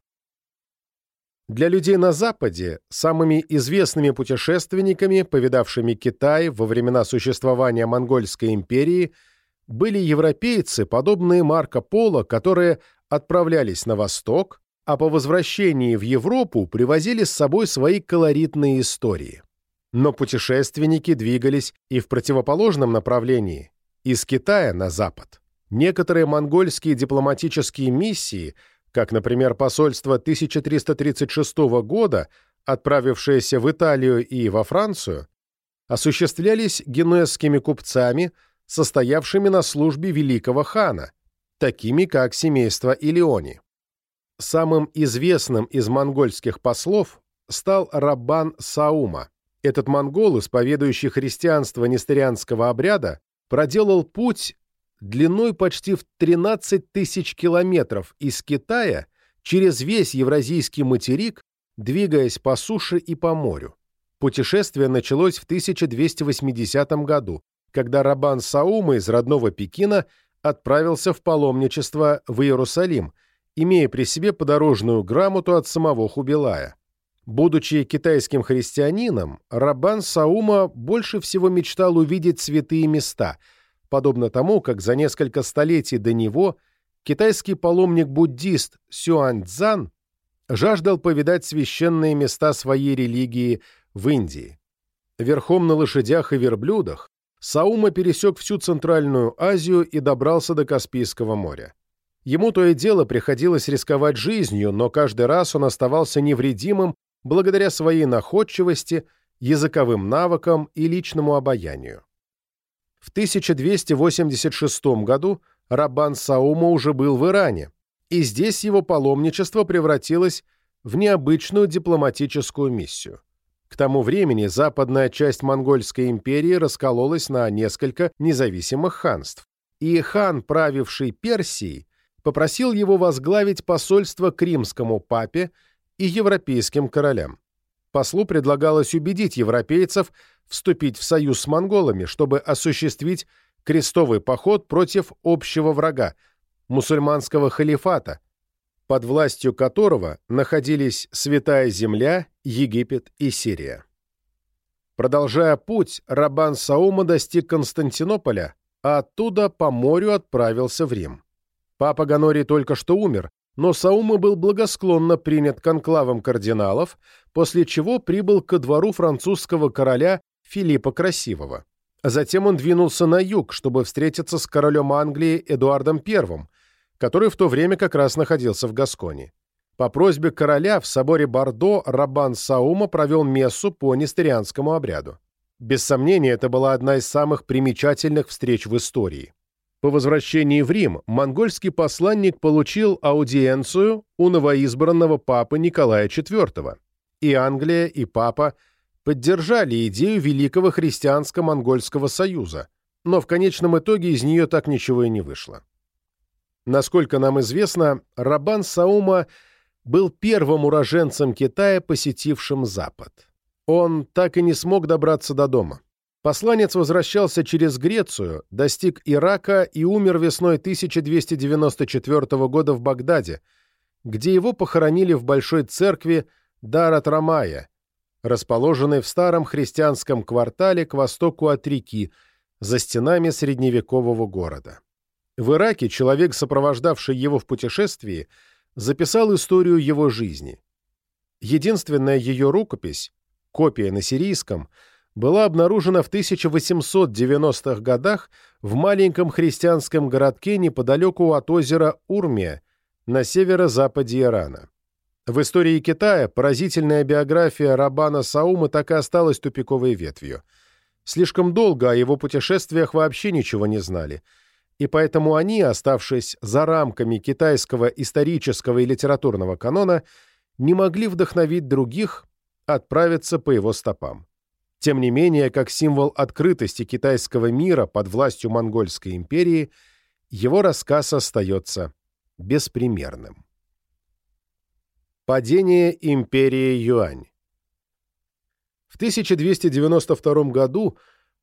Speaker 1: Для людей на Западе самыми известными путешественниками, повидавшими Китай во времена существования Монгольской империи, были европейцы, подобные Марко Поло, которые отправлялись на восток, а по возвращении в Европу привозили с собой свои колоритные истории. Но путешественники двигались и в противоположном направлении, из Китая на запад. Некоторые монгольские дипломатические миссии, как, например, посольство 1336 года, отправившееся в Италию и во Францию, осуществлялись генуэзскими купцами, состоявшими на службе великого хана, такими как семейство Илеони. Самым известным из монгольских послов стал Раббан Саума. Этот монгол, исповедующий христианство нестерианского обряда, проделал путь длиной почти в 13 тысяч километров из Китая через весь Евразийский материк, двигаясь по суше и по морю. Путешествие началось в 1280 году, когда Рабан Саума из родного Пекина отправился в паломничество в Иерусалим, имея при себе подорожную грамоту от самого Хубилая. Будучи китайским христианином, Рабан Саума больше всего мечтал увидеть святые места – подобно тому, как за несколько столетий до него китайский паломник-буддист Сюань Цзан жаждал повидать священные места своей религии в Индии. Верхом на лошадях и верблюдах Саума пересек всю Центральную Азию и добрался до Каспийского моря. Ему то и дело приходилось рисковать жизнью, но каждый раз он оставался невредимым благодаря своей находчивости, языковым навыкам и личному обаянию. В 1286 году Рабан Саума уже был в Иране, и здесь его паломничество превратилось в необычную дипломатическую миссию. К тому времени западная часть Монгольской империи раскололась на несколько независимых ханств, и хан, правивший Персией, попросил его возглавить посольство к римскому папе и европейским королям. Послу предлагалось убедить европейцев вступить в союз с монголами, чтобы осуществить крестовый поход против общего врага – мусульманского халифата, под властью которого находились Святая Земля, Египет и Сирия. Продолжая путь, Рабан Саума достиг Константинополя, а оттуда по морю отправился в Рим. Папа Ганорий только что умер, но Саума был благосклонно принят конклавом кардиналов, после чего прибыл ко двору французского короля Филиппа Красивого. Затем он двинулся на юг, чтобы встретиться с королем Англии Эдуардом I, который в то время как раз находился в Гасконе. По просьбе короля в соборе Бордо Рабан Саума провел мессу по нестерианскому обряду. Без сомнения, это была одна из самых примечательных встреч в истории. По возвращении в Рим монгольский посланник получил аудиенцию у новоизбранного папы Николая IV, и Англия и папа поддержали идею Великого христианско-монгольского союза, но в конечном итоге из нее так ничего и не вышло. Насколько нам известно, Рабан Саума был первым уроженцем Китая, посетившим Запад. Он так и не смог добраться до дома. Посланец возвращался через Грецию, достиг Ирака и умер весной 1294 года в Багдаде, где его похоронили в большой церкви Дарат-Рамая, расположенной в старом христианском квартале к востоку от реки, за стенами средневекового города. В Ираке человек, сопровождавший его в путешествии, записал историю его жизни. Единственная ее рукопись, копия на сирийском, была обнаружена в 1890-х годах в маленьком христианском городке неподалеку от озера Урмия на северо-западе Ирана. В истории Китая поразительная биография Рабана Саумы так и осталась тупиковой ветвью. Слишком долго о его путешествиях вообще ничего не знали, и поэтому они, оставшись за рамками китайского исторического и литературного канона, не могли вдохновить других отправиться по его стопам. Тем не менее, как символ открытости китайского мира под властью Монгольской империи, его рассказ остается беспримерным. Падение империи Юань В 1292 году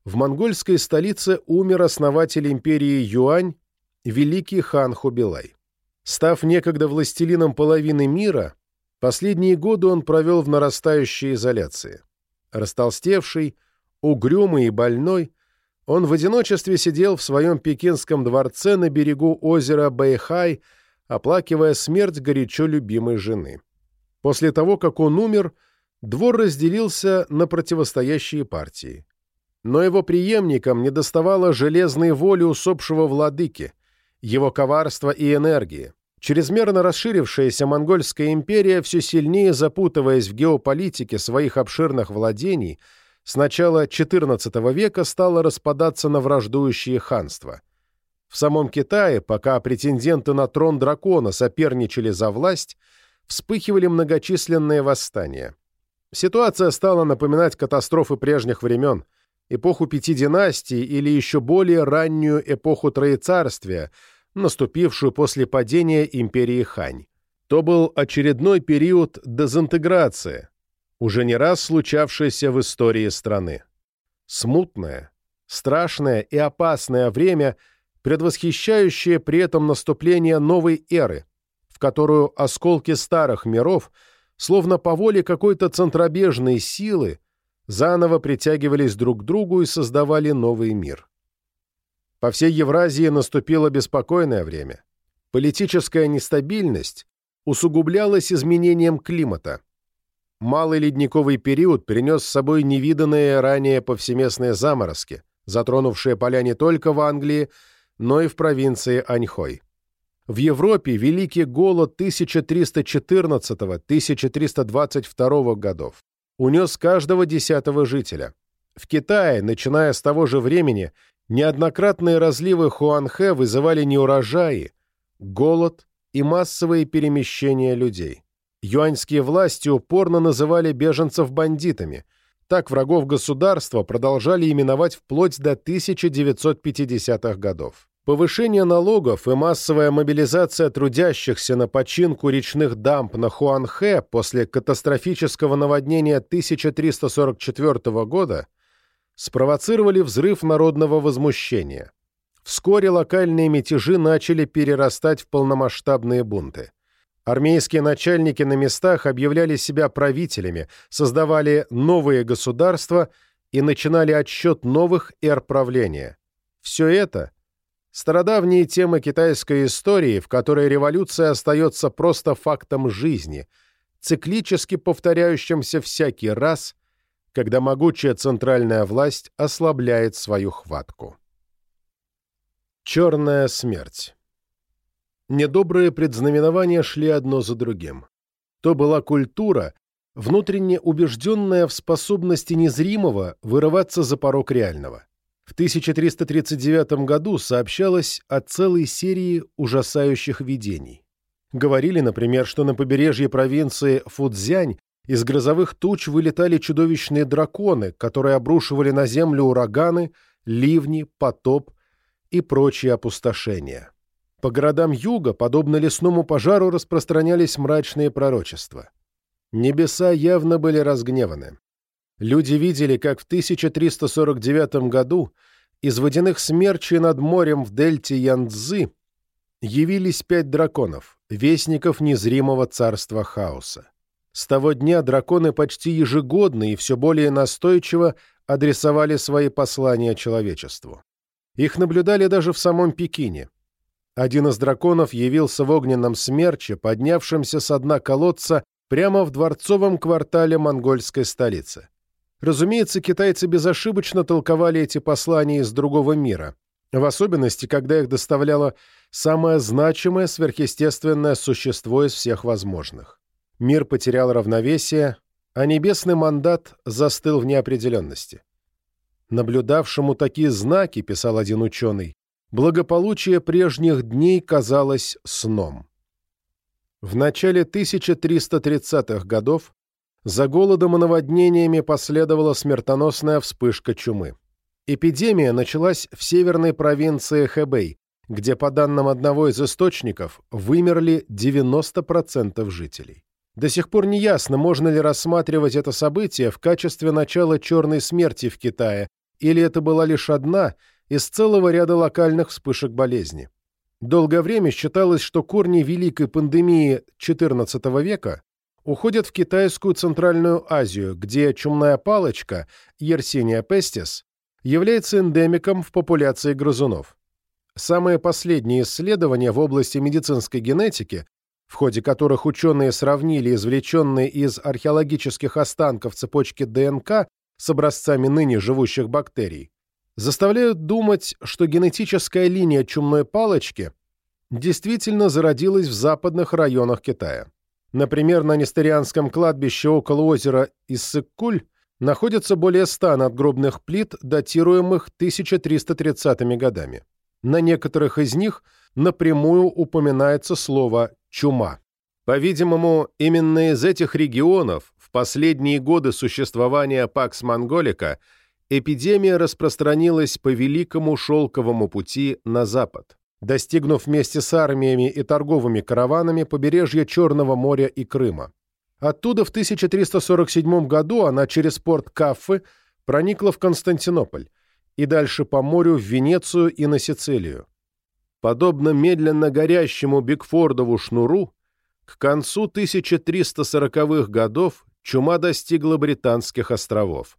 Speaker 1: в монгольской столице умер основатель империи Юань, великий хан Хубилай. Став некогда властелином половины мира, последние годы он провел в нарастающей изоляции. Растолстевший, угрюмый и больной, он в одиночестве сидел в своем пекинском дворце на берегу озера Бэйхай, оплакивая смерть горячо любимой жены. После того, как он умер, двор разделился на противостоящие партии. Но его преемникам недоставало железной воли усопшего владыки, его коварства и энергии. Чрезмерно расширившаяся монгольская империя, все сильнее запутываясь в геополитике своих обширных владений, с начала XIV века стала распадаться на враждующие ханства. В самом Китае, пока претенденты на трон дракона соперничали за власть, вспыхивали многочисленные восстания. Ситуация стала напоминать катастрофы прежних времен, эпоху пяти династий или еще более раннюю эпоху Троецарствия – наступившую после падения империи Хань. То был очередной период дезинтеграции, уже не раз случавшийся в истории страны. Смутное, страшное и опасное время, предвосхищающее при этом наступление новой эры, в которую осколки старых миров, словно по воле какой-то центробежной силы, заново притягивались друг к другу и создавали новый мир. По всей Евразии наступило беспокойное время. Политическая нестабильность усугублялась изменением климата. Малый ледниковый период принес с собой невиданные ранее повсеместные заморозки, затронувшие поля не только в Англии, но и в провинции Аньхой. В Европе Великий голод 1314-1322 годов унес каждого десятого жителя. В Китае, начиная с того же времени, Неоднократные разливы Хуанхэ вызывали неурожаи, голод и массовые перемещения людей. Юаньские власти упорно называли беженцев бандитами. Так врагов государства продолжали именовать вплоть до 1950-х годов. Повышение налогов и массовая мобилизация трудящихся на починку речных дамб на Хуанхэ после катастрофического наводнения 1344 года спровоцировали взрыв народного возмущения. Вскоре локальные мятежи начали перерастать в полномасштабные бунты. Армейские начальники на местах объявляли себя правителями, создавали новые государства и начинали отсчет новых эр правления. Все это – стародавние темы китайской истории, в которой революция остается просто фактом жизни, циклически повторяющимся всякий раз – когда могучая центральная власть ослабляет свою хватку. Черная смерть. Недобрые предзнаменования шли одно за другим. То была культура, внутренне убежденная в способности незримого вырываться за порог реального. В 1339 году сообщалось о целой серии ужасающих видений. Говорили, например, что на побережье провинции Фудзянь из грозовых туч вылетали чудовищные драконы, которые обрушивали на землю ураганы, ливни, потоп и прочие опустошения. По городам юга, подобно лесному пожару, распространялись мрачные пророчества. Небеса явно были разгневаны. Люди видели, как в 1349 году из водяных смерчей над морем в дельте Янцзы явились пять драконов, вестников незримого царства хаоса. С того дня драконы почти ежегодно и все более настойчиво адресовали свои послания человечеству. Их наблюдали даже в самом Пекине. Один из драконов явился в огненном смерче, поднявшемся с дна колодца прямо в дворцовом квартале монгольской столицы. Разумеется, китайцы безошибочно толковали эти послания из другого мира, в особенности, когда их доставляло самое значимое сверхъестественное существо из всех возможных. Мир потерял равновесие, а небесный мандат застыл в неопределенности. Наблюдавшему такие знаки, писал один ученый, благополучие прежних дней казалось сном. В начале 1330-х годов за голодом и наводнениями последовала смертоносная вспышка чумы. Эпидемия началась в северной провинции Хэбэй, где, по данным одного из источников, вымерли 90% жителей. До сих пор не ясно, можно ли рассматривать это событие в качестве начала черной смерти в Китае, или это была лишь одна из целого ряда локальных вспышек болезни. Долгое время считалось, что корни великой пандемии XIV века уходят в Китайскую Центральную Азию, где чумная палочка, Yersinia pestis, является эндемиком в популяции грызунов. Самые последние исследования в области медицинской генетики, в ходе которых ученые сравнили извлеченные из археологических останков цепочки ДНК с образцами ныне живущих бактерий, заставляют думать, что генетическая линия чумной палочки действительно зародилась в западных районах Китая. Например, на Нестерианском кладбище около озера Иссык-Куль находится более ста надгробных плит, датируемых 1330-ми годами. На некоторых из них напрямую упоминается слово «чума». По-видимому, именно из этих регионов в последние годы существования Пакс Монголика эпидемия распространилась по Великому Шелковому пути на запад достигнув вместе с армиями и торговыми караванами побережья Черного моря и Крыма. Оттуда в 1347 году она через порт Каффы проникла в Константинополь и дальше по морю в Венецию и на Сицилию. Подобно медленно горящему Бигфордову шнуру, к концу 1340-х годов чума достигла Британских островов.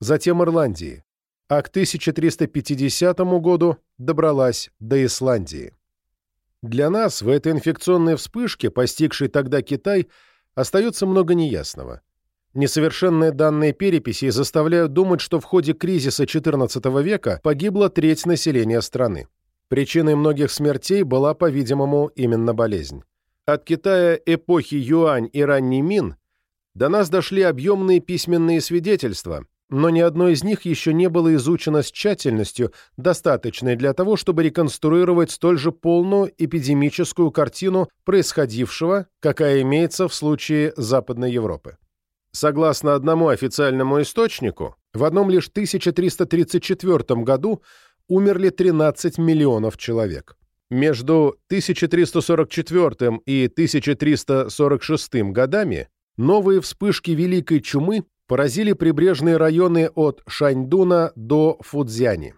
Speaker 1: Затем Ирландии а к 1350 году добралась до Исландии. Для нас в этой инфекционной вспышке, постигшей тогда Китай, остается много неясного. Несовершенные данные переписи заставляют думать, что в ходе кризиса XIV века погибла треть населения страны. Причиной многих смертей была, по-видимому, именно болезнь. От Китая эпохи Юань и ранний Мин до нас дошли объемные письменные свидетельства, но ни одно из них еще не было изучено с тщательностью, достаточной для того, чтобы реконструировать столь же полную эпидемическую картину происходившего, какая имеется в случае Западной Европы. Согласно одному официальному источнику, в одном лишь 1334 году умерли 13 миллионов человек. Между 1344 и 1346 годами новые вспышки Великой Чумы поразили прибрежные районы от Шаньдуна до Фудзяни.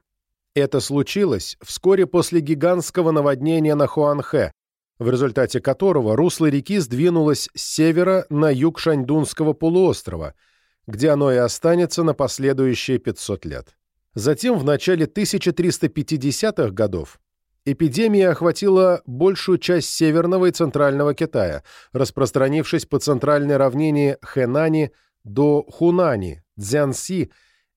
Speaker 1: Это случилось вскоре после гигантского наводнения на Хуанхэ, в результате которого русло реки сдвинулось с севера на юг Шаньдунского полуострова, где оно и останется на последующие 500 лет. Затем, в начале 1350-х годов, эпидемия охватила большую часть северного и центрального Китая, распространившись по центральной равнине Хэнани до Хунани, Цзянси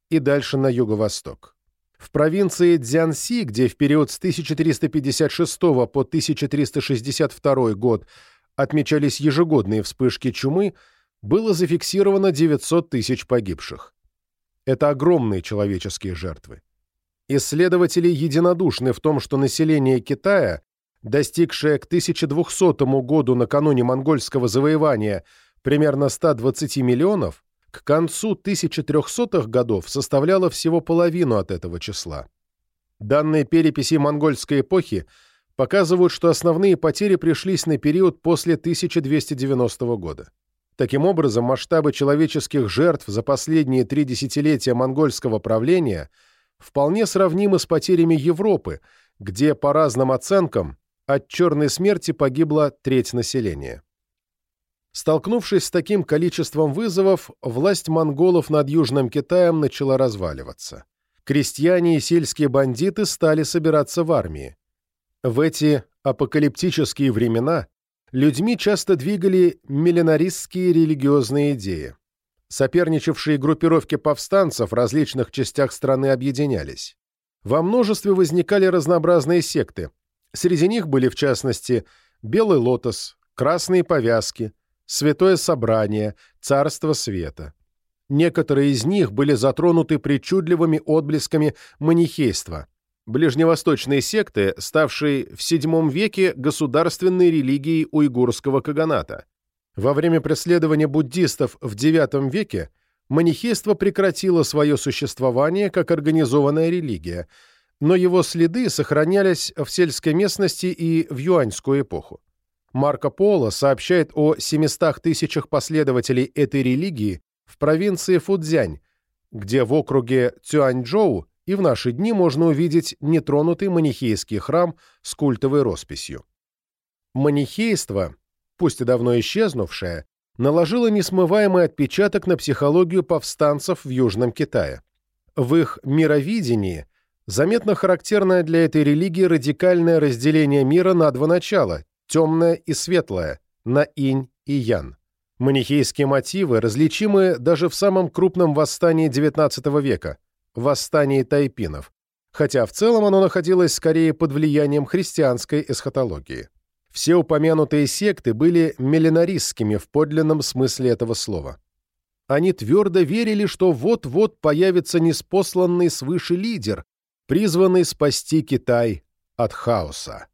Speaker 1: и дальше на юго-восток. В провинции Цзянси, где в период с 1356 по 1362 год отмечались ежегодные вспышки чумы, было зафиксировано 900 тысяч погибших. Это огромные человеческие жертвы. Исследователи единодушны в том, что население Китая, достигшее к 1200 году накануне монгольского завоевания примерно 120 миллионов, к концу 1300-х годов составляло всего половину от этого числа. Данные переписи монгольской эпохи показывают, что основные потери пришлись на период после 1290 года. Таким образом, масштабы человеческих жертв за последние три десятилетия монгольского правления вполне сравнимы с потерями Европы, где, по разным оценкам, от черной смерти погибла треть населения. Столкнувшись с таким количеством вызовов, власть монголов над Южным Китаем начала разваливаться. Крестьяне и сельские бандиты стали собираться в армии. В эти апокалиптические времена людьми часто двигали миллинаристские религиозные идеи. Соперничавшие группировки повстанцев в различных частях страны объединялись. Во множестве возникали разнообразные секты. Среди них были, в частности, Белый лотос, Красные повязки, Святое собрание, Царство света. Некоторые из них были затронуты причудливыми отблесками манихейства – ближневосточные секты, ставшие в VII веке государственной религией уйгурского каганата. Во время преследования буддистов в IX веке манихейство прекратило свое существование как организованная религия, но его следы сохранялись в сельской местности и в юаньскую эпоху. Марко Поло сообщает о 700 тысячах последователей этой религии в провинции Фудзянь, где в округе Цюаньчжоу и в наши дни можно увидеть нетронутый манихейский храм с культовой росписью. Манихейство, пусть и давно исчезнувшее, наложило несмываемый отпечаток на психологию повстанцев в Южном Китае. В их мировидении заметно характерное для этой религии радикальное разделение мира на два начала – темное и светлое, на инь и ян. Манихейские мотивы различимы даже в самом крупном восстании XIX века – восстании тайпинов, хотя в целом оно находилось скорее под влиянием христианской эсхатологии. Все упомянутые секты были миллинаристскими в подлинном смысле этого слова. Они твердо верили, что вот-вот появится неспосланный свыше лидер, призванный спасти Китай от хаоса.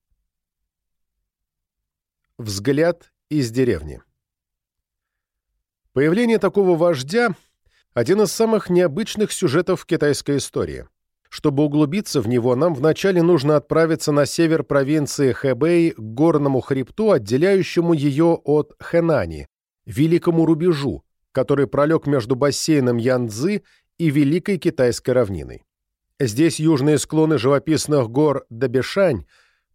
Speaker 1: Взгляд из деревни Появление такого вождя один из самых необычных сюжетов в китайской истории. Чтобы углубиться в него, нам вначале нужно отправиться на север провинции Хэбэй к горному хребту, отделяющему ее от Хэнани, великому рубежу, который пролег между бассейном Янцзы и Великой Китайской равниной. Здесь южные склоны живописных гор Дабешань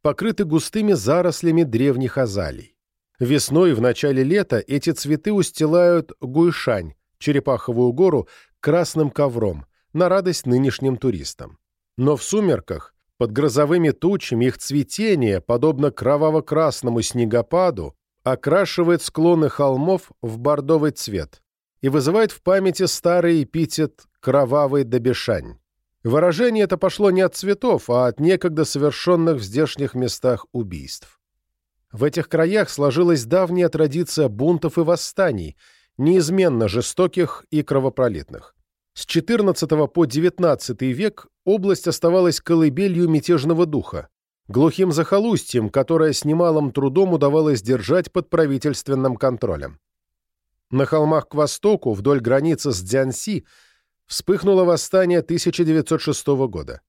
Speaker 1: покрыты густыми зарослями древних азалий. Весной и в начале лета эти цветы устилают Гуйшань, Черепаховую гору красным ковром, на радость нынешним туристам. Но в сумерках, под грозовыми тучами, их цветение, подобно кроваво-красному снегопаду, окрашивает склоны холмов в бордовый цвет и вызывает в памяти старый эпитет «кровавый добешань». Выражение это пошло не от цветов, а от некогда совершенных в здешних местах убийств. В этих краях сложилась давняя традиция бунтов и восстаний – неизменно жестоких и кровопролитных. С XIV по XIX век область оставалась колыбелью мятежного духа, глухим захолустьем, которое с немалым трудом удавалось держать под правительственным контролем. На холмах к востоку, вдоль границы с Дзянси, вспыхнуло восстание 1906 года.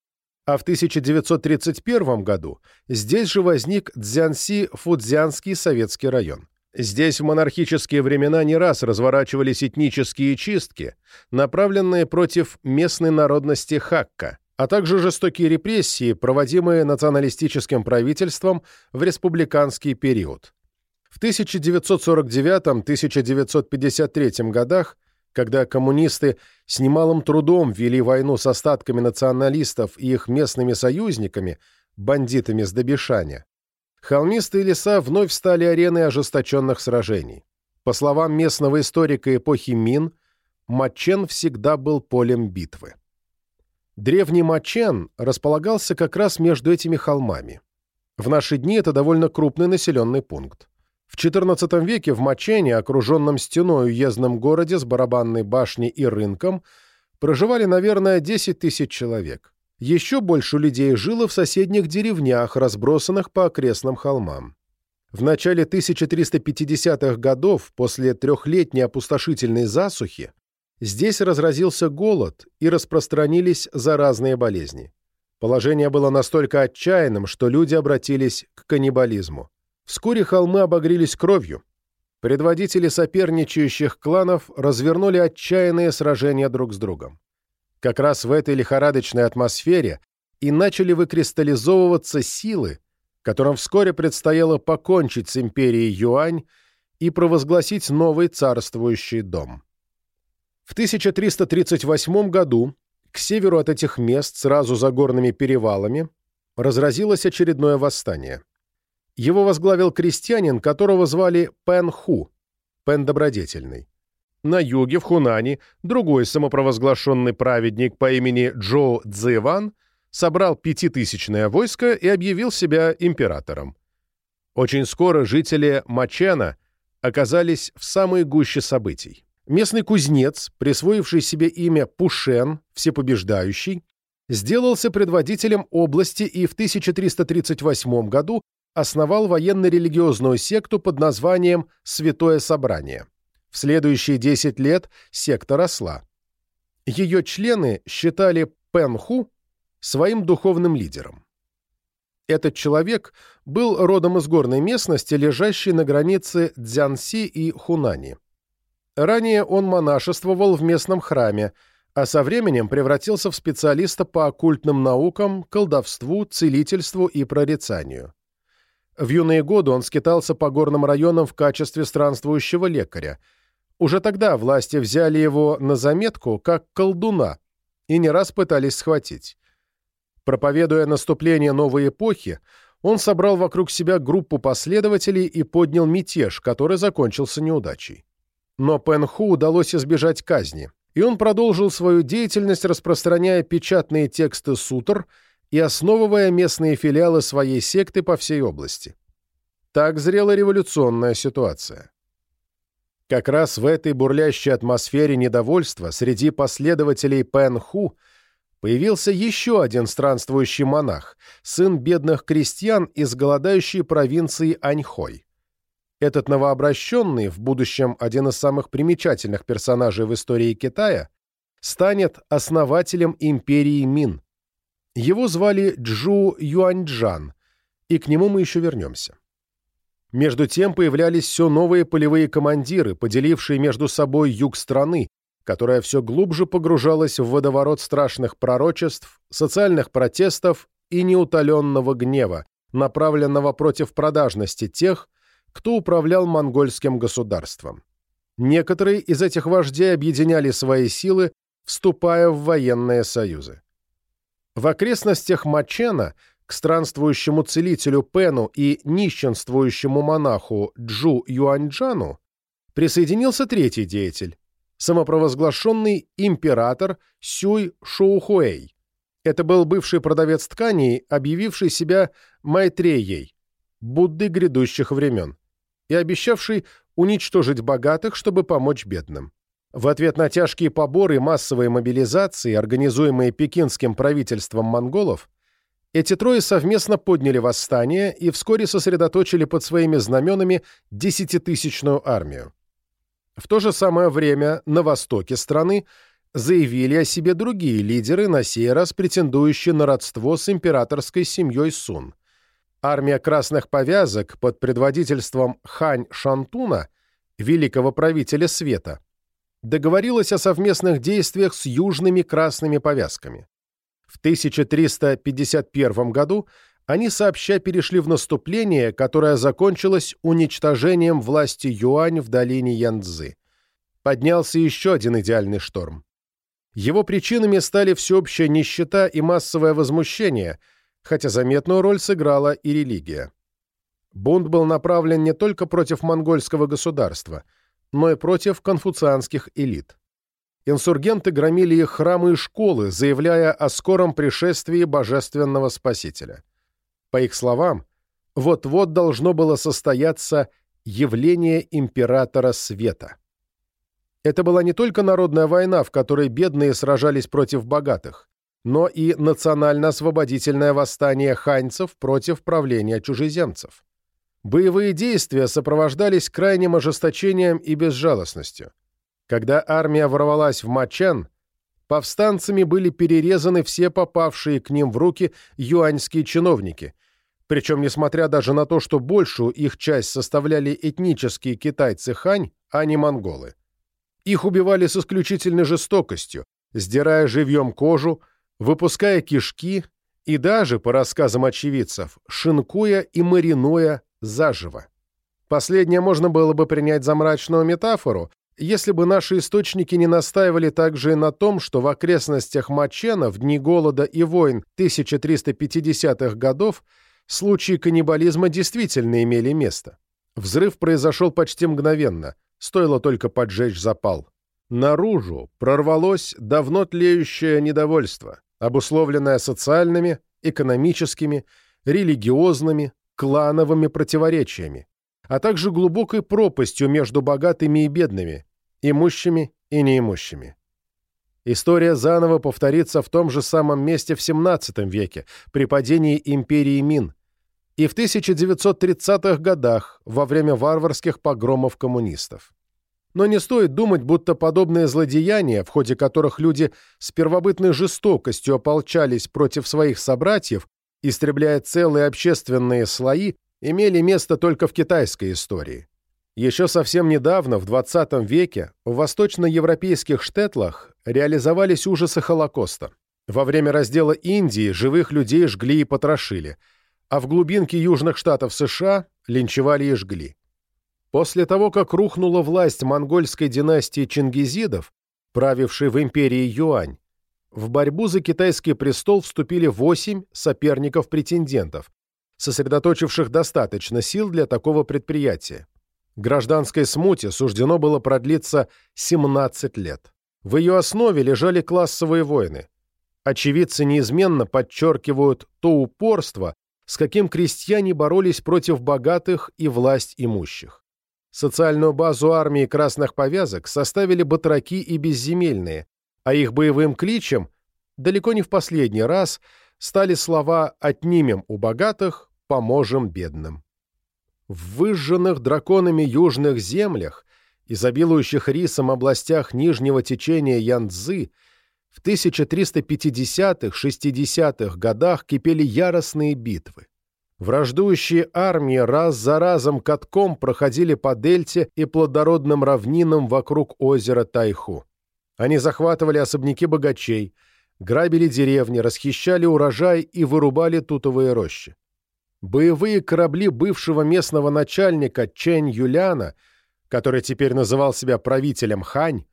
Speaker 1: А в 1931 году здесь же возник Дзянси-Фудзянский советский район. Здесь в монархические времена не раз разворачивались этнические чистки, направленные против местной народности Хакка, а также жестокие репрессии, проводимые националистическим правительством в республиканский период. В 1949-1953 годах, когда коммунисты с немалым трудом вели войну с остатками националистов и их местными союзниками, бандитами с Добишаня, Холмистые леса вновь стали ареной ожесточенных сражений. По словам местного историка эпохи Мин, Мачен всегда был полем битвы. Древний Мачен располагался как раз между этими холмами. В наши дни это довольно крупный населенный пункт. В XIV веке в Мачене, окруженном стеной уездном городе с барабанной башней и рынком, проживали, наверное, 10 тысяч человек. Еще больше людей жило в соседних деревнях, разбросанных по окрестным холмам. В начале 1350-х годов, после трехлетней опустошительной засухи, здесь разразился голод и распространились заразные болезни. Положение было настолько отчаянным, что люди обратились к каннибализму. Вскоре холмы обогрелись кровью. Предводители соперничающих кланов развернули отчаянные сражения друг с другом. Как раз в этой лихорадочной атмосфере и начали выкристаллизовываться силы, которым вскоре предстояло покончить с империей Юань и провозгласить новый царствующий дом. В 1338 году к северу от этих мест, сразу за горными перевалами, разразилось очередное восстание. Его возглавил крестьянин, которого звали Пен Ху, Пен Добродетельный. На юге, в Хунане, другой самопровозглашенный праведник по имени Джо Цзэван – собрал пятитысячное войско и объявил себя императором. Очень скоро жители Мачена оказались в самой гуще событий. Местный кузнец, присвоивший себе имя Пушен, всепобеждающий, сделался предводителем области и в 1338 году основал военно-религиозную секту под названием «Святое собрание». В следующие 10 лет секта росла. Ее члены считали Пенху своим духовным лидером. Этот человек был родом из горной местности, лежащей на границе Дзянси и Хунани. Ранее он монашествовал в местном храме, а со временем превратился в специалиста по оккультным наукам, колдовству, целительству и прорицанию. В юные годы он скитался по горным районам в качестве странствующего лекаря. Уже тогда власти взяли его на заметку как колдуна и не раз пытались схватить. Проповедуя наступление новой эпохи, он собрал вокруг себя группу последователей и поднял мятеж, который закончился неудачей. Но Пенху удалось избежать казни, и он продолжил свою деятельность, распространяя печатные тексты сутр и основывая местные филиалы своей секты по всей области. Так зрела революционная ситуация. Как раз в этой бурлящей атмосфере недовольства среди последователей Пенху – появился еще один странствующий монах, сын бедных крестьян из голодающей провинции Аньхой. Этот новообращенный, в будущем один из самых примечательных персонажей в истории Китая, станет основателем империи Мин. Его звали Джу Юаньчжан, и к нему мы еще вернемся. Между тем появлялись все новые полевые командиры, поделившие между собой юг страны, которая все глубже погружалась в водоворот страшных пророчеств, социальных протестов и неутоленного гнева, направленного против продажности тех, кто управлял монгольским государством. Некоторые из этих вождей объединяли свои силы, вступая в военные союзы. В окрестностях Мачена к странствующему целителю Пену и нищенствующему монаху Джу Юаньджану присоединился третий деятель самопровозглашенный император Сюй Шоухуэй. Это был бывший продавец тканей, объявивший себя Майтреей, Будды грядущих времен, и обещавший уничтожить богатых, чтобы помочь бедным. В ответ на тяжкие поборы и массовые мобилизации, организуемые пекинским правительством монголов, эти трое совместно подняли восстание и вскоре сосредоточили под своими знаменами десятитысячную армию. В то же самое время на востоке страны заявили о себе другие лидеры, на сей раз претендующие на родство с императорской семьей Сун. Армия красных повязок под предводительством Хань Шантуна, великого правителя света, договорилась о совместных действиях с южными красными повязками. В 1351 году они сообща перешли в наступление, которое закончилось уничтожением власти Юань в долине Янцзы. Поднялся еще один идеальный шторм. Его причинами стали всеобщая нищета и массовое возмущение, хотя заметную роль сыграла и религия. Бунт был направлен не только против монгольского государства, но и против конфуцианских элит. Инсургенты громили их храмы и школы, заявляя о скором пришествии божественного спасителя. По их словам, вот-вот должно было состояться явление императора света. Это была не только народная война, в которой бедные сражались против богатых. но и национально-освободительное восстание ханьцев против правления чужеземцев. Боевые действия сопровождались крайним ожесточением и безжалостностью. Когда армия ворвалась в Мачан, повстанцами были перерезаны все попавшие к ним в руки юаньские чиновники, причем несмотря даже на то, что большую их часть составляли этнические китайцы хань, а не монголы. Их убивали с исключительной жестокостью, сдирая живьем кожу, выпуская кишки и даже, по рассказам очевидцев, шинкуя и маринуя заживо. Последнее можно было бы принять за мрачную метафору, если бы наши источники не настаивали также и на том, что в окрестностях Мачена в дни голода и войн 1350-х годов случаи каннибализма действительно имели место. Взрыв произошел почти мгновенно, стоило только поджечь запал. Наружу прорвалось давно тлеющее недовольство, обусловленное социальными, экономическими, религиозными, клановыми противоречиями, а также глубокой пропастью между богатыми и бедными, имущими и неимущими. История заново повторится в том же самом месте в XVII веке, при падении империи Мин, и в 1930-х годах, во время варварских погромов коммунистов. Но не стоит думать, будто подобные злодеяния, в ходе которых люди с первобытной жестокостью ополчались против своих собратьев, истребляя целые общественные слои, имели место только в китайской истории. Еще совсем недавно, в 20 веке, в восточноевропейских штетлах реализовались ужасы Холокоста. Во время раздела Индии живых людей жгли и потрошили, а в глубинке южных штатов США линчевали и жгли. После того, как рухнула власть монгольской династии чингизидов, правившей в империи Юань, в борьбу за китайский престол вступили восемь соперников-претендентов, сосредоточивших достаточно сил для такого предприятия. Гражданской смуте суждено было продлиться 17 лет. В ее основе лежали классовые войны. Очевидцы неизменно подчеркивают то упорство, с каким крестьяне боролись против богатых и власть имущих. Социальную базу армии красных повязок составили батраки и безземельные, а их боевым кличем, далеко не в последний раз, стали слова «отнимем у богатых, поможем бедным». В выжженных драконами южных землях, изобилующих рисом областях нижнего течения Янцзы, в 1350-60-х годах кипели яростные битвы. Враждующие армии раз за разом катком проходили по дельте и плодородным равнинам вокруг озера Тайху. Они захватывали особняки богачей, грабили деревни, расхищали урожай и вырубали тутовые рощи. Боевые корабли бывшего местного начальника Чэнь Юляна, который теперь называл себя правителем Хань,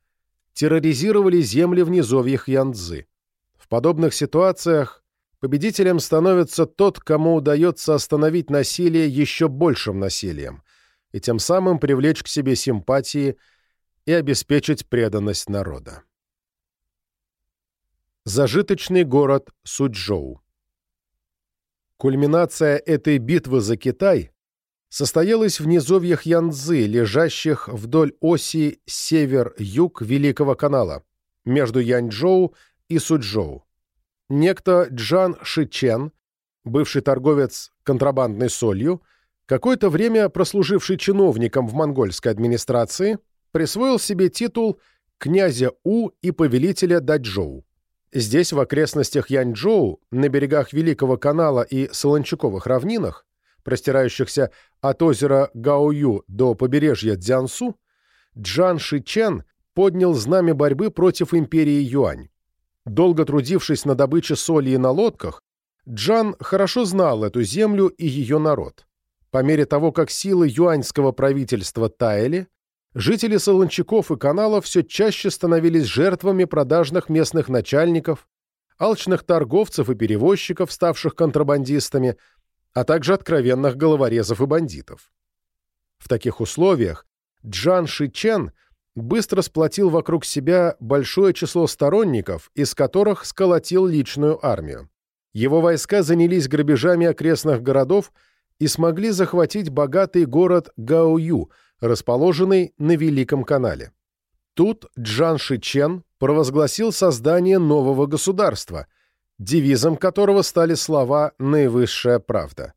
Speaker 1: терроризировали земли в низовьях Янцзы. В подобных ситуациях Победителем становится тот, кому удается остановить насилие еще большим насилием и тем самым привлечь к себе симпатии и обеспечить преданность народа. Зажиточный город Суджоу Кульминация этой битвы за Китай состоялась в низовьях Янцзы, лежащих вдоль оси север-юг Великого канала, между Янчжоу и Суджоу некто Джан Шичен, бывший торговец контрабандной солью, какое-то время прослуживший чиновником в монгольской администрации, присвоил себе титул князя У и повелителя Даджоу. Здесь, в окрестностях Яньчжоу, на берегах Великого канала и Солончаковых равнинах, простирающихся от озера Гаою до побережья Дзянсу, Джан Шичен поднял знамя борьбы против империи Юань. Долго трудившись на добыче соли и на лодках, Джан хорошо знал эту землю и ее народ. По мере того, как силы юаньского правительства таяли, жители Солончаков и канала все чаще становились жертвами продажных местных начальников, алчных торговцев и перевозчиков, ставших контрабандистами, а также откровенных головорезов и бандитов. В таких условиях Джан Шичен – быстро сплотил вокруг себя большое число сторонников, из которых сколотил личную армию. Его войска занялись грабежами окрестных городов и смогли захватить богатый город Гаою, расположенный на Великом канале. Тут Джан Шичен провозгласил создание нового государства девизом которого стали слова «наивысшая правда».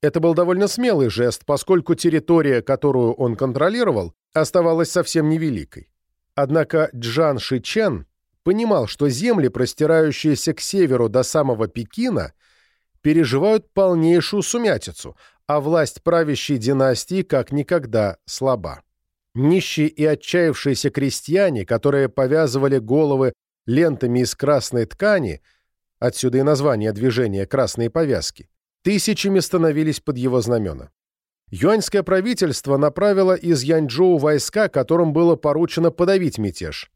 Speaker 1: Это был довольно смелый жест, поскольку территория, которую он контролировал, оставалась совсем невеликой. Однако Джан Шичен понимал, что земли, простирающиеся к северу до самого Пекина, переживают полнейшую сумятицу, а власть правящей династии как никогда слаба. Нищие и отчаявшиеся крестьяне, которые повязывали головы лентами из красной ткани, отсюда и название движения «красные повязки», тысячами становились под его знамена. Юаньское правительство направило из Янчжоу войска, которым было поручено подавить мятеж.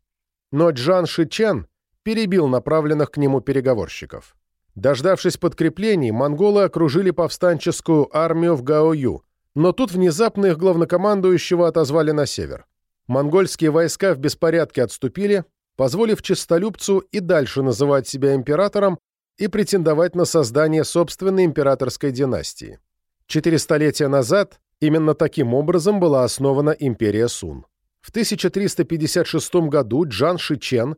Speaker 1: Но Джан Шичен перебил направленных к нему переговорщиков. Дождавшись подкреплений, монголы окружили повстанческую армию в Гаою, но тут внезапно их главнокомандующего отозвали на север. Монгольские войска в беспорядке отступили, позволив честолюбцу и дальше называть себя императором и претендовать на создание собственной императорской династии. Четыре столетия назад именно таким образом была основана империя Сун. В 1356 году Джан Шичен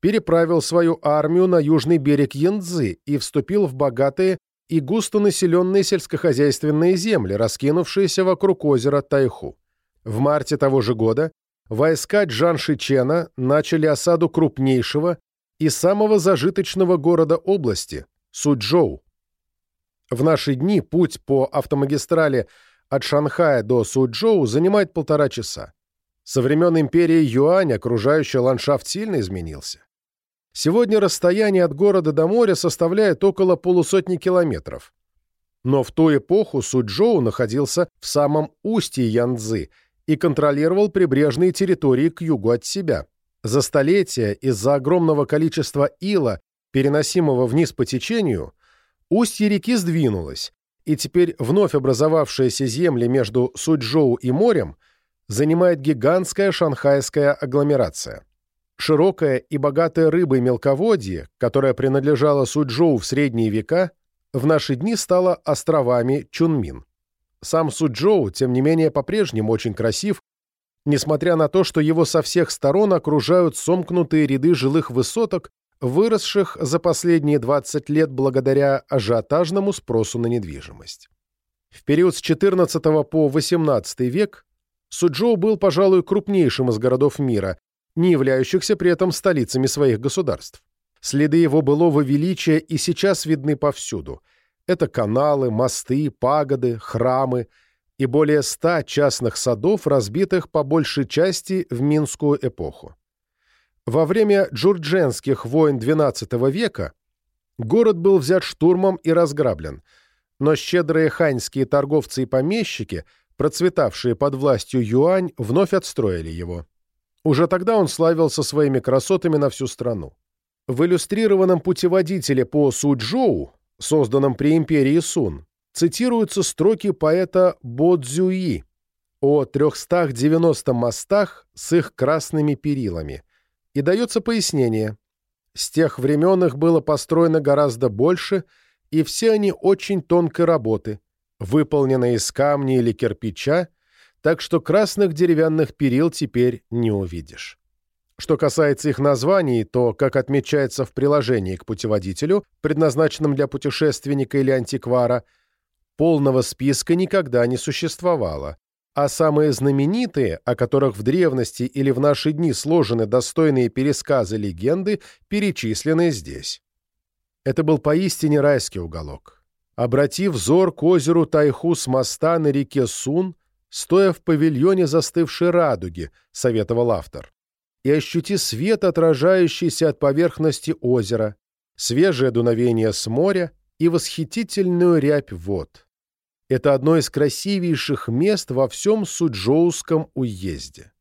Speaker 1: переправил свою армию на южный берег Янцзы и вступил в богатые и густонаселенные сельскохозяйственные земли, раскинувшиеся вокруг озера Тайху. В марте того же года войска Джан Шичена начали осаду крупнейшего и самого зажиточного города области – Суджоу. В наши дни путь по автомагистрали от Шанхая до Суджоу занимает полтора часа. Со времен империи Юань окружающий ландшафт сильно изменился. Сегодня расстояние от города до моря составляет около полусотни километров. Но в ту эпоху Суджоу находился в самом устье Янцзы и контролировал прибрежные территории к югу от себя. За столетия из-за огромного количества ила, переносимого вниз по течению, устье реки сдвинулось, и теперь вновь образовавшиеся земли между Суджоу и морем занимает гигантская шанхайская агломерация. Широкая и богатая рыбой мелководье, которая принадлежала Суджоу в средние века, в наши дни стала островами Чунмин. Сам Суджоу, тем не менее, по-прежнему очень красив несмотря на то, что его со всех сторон окружают сомкнутые ряды жилых высоток, выросших за последние 20 лет благодаря ажиотажному спросу на недвижимость. В период с XIV по XVIII век Суджоу был, пожалуй, крупнейшим из городов мира, не являющихся при этом столицами своих государств. Следы его былого величия и сейчас видны повсюду. Это каналы, мосты, пагоды, храмы – и более ста частных садов, разбитых по большей части в Минскую эпоху. Во время джурдженских войн XII века город был взят штурмом и разграблен, но щедрые ханьские торговцы и помещики, процветавшие под властью Юань, вновь отстроили его. Уже тогда он славился своими красотами на всю страну. В иллюстрированном путеводителе по Суджоу, созданном при империи Сун, цитируются строки поэта Бодзюи о 390 мостах с их красными перилами, и дается пояснение. С тех времен их было построено гораздо больше, и все они очень тонкой работы, выполненные из камня или кирпича, так что красных деревянных перил теперь не увидишь. Что касается их названий, то, как отмечается в приложении к путеводителю, предназначенном для путешественника или антиквара, Полного списка никогда не существовало, а самые знаменитые, о которых в древности или в наши дни сложены достойные пересказы легенды, перечислены здесь. Это был поистине райский уголок. Обрати взор к озеру Тайху с моста на реке Сун, стоя в павильоне застывшей радуги, советовал автор, и ощути свет, отражающийся от поверхности озера, свежее дуновение с моря и восхитительную рябь вод. Это одно из красивейших мест во всем Суджоуском уезде.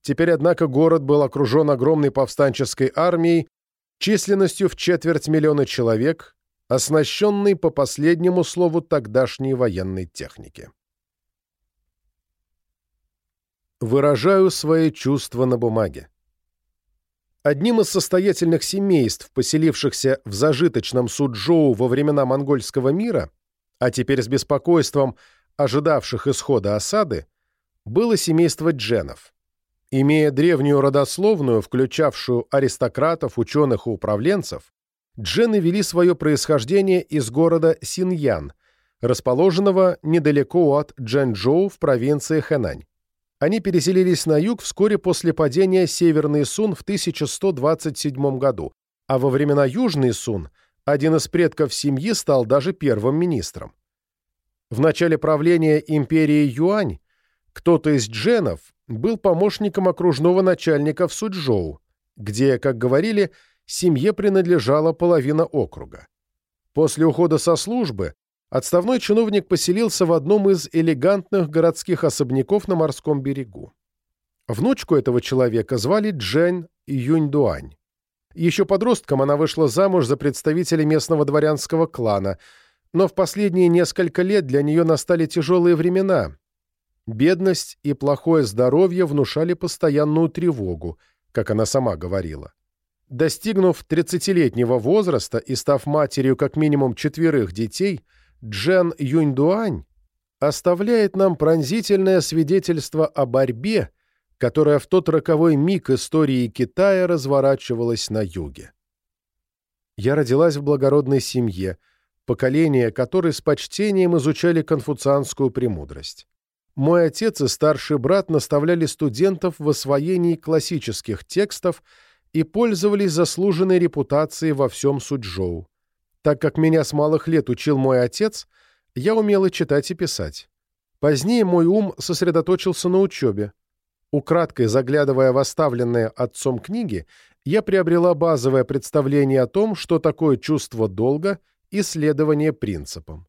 Speaker 1: Теперь, однако, город был окружен огромной повстанческой армией численностью в четверть миллиона человек, оснащенной по последнему слову тогдашней военной техники. Выражаю свои чувства на бумаге. Одним из состоятельных семейств, поселившихся в зажиточном Суджоу во времена монгольского мира, а теперь с беспокойством ожидавших исхода осады, было семейство Дженов. Имея древнюю родословную, включавшую аристократов, ученых и управленцев, Джены вели свое происхождение из города Синьян, расположенного недалеко от Джэнчжоу в провинции Хэнань. Они переселились на юг вскоре после падения Северный Сун в 1127 году, а во времена Южный Сун один из предков семьи стал даже первым министром. В начале правления империи Юань кто-то из дженов был помощником окружного начальника в Суджоу, где, как говорили, семье принадлежала половина округа. После ухода со службы отставной чиновник поселился в одном из элегантных городских особняков на морском берегу. Внучку этого человека звали Джен Юньдуань. Еще подростком она вышла замуж за представителя местного дворянского клана, но в последние несколько лет для нее настали тяжелые времена. Бедность и плохое здоровье внушали постоянную тревогу, как она сама говорила. Достигнув 30-летнего возраста и став матерью как минимум четверых детей, Джен Юньдуань оставляет нам пронзительное свидетельство о борьбе, которая в тот роковой миг истории Китая разворачивалась на юге. Я родилась в благородной семье, поколение которой с почтением изучали конфуцианскую премудрость. Мой отец и старший брат наставляли студентов в освоении классических текстов и пользовались заслуженной репутацией во всем Суджоу. Так как меня с малых лет учил мой отец, я умела читать и писать. Позднее мой ум сосредоточился на учебе. Украдкой заглядывая в оставленные отцом книги, я приобрела базовое представление о том, что такое чувство долга и следование принципам.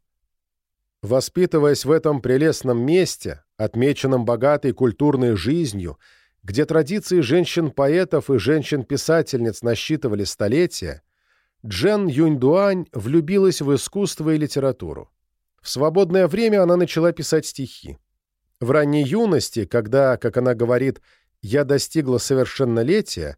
Speaker 1: Воспитываясь в этом прелестном месте, отмеченном богатой культурной жизнью, где традиции женщин-поэтов и женщин-писательниц насчитывали столетия, Джен Юньдуань влюбилась в искусство и литературу. В свободное время она начала писать стихи. В ранней юности, когда, как она говорит, «я достигла совершеннолетия»,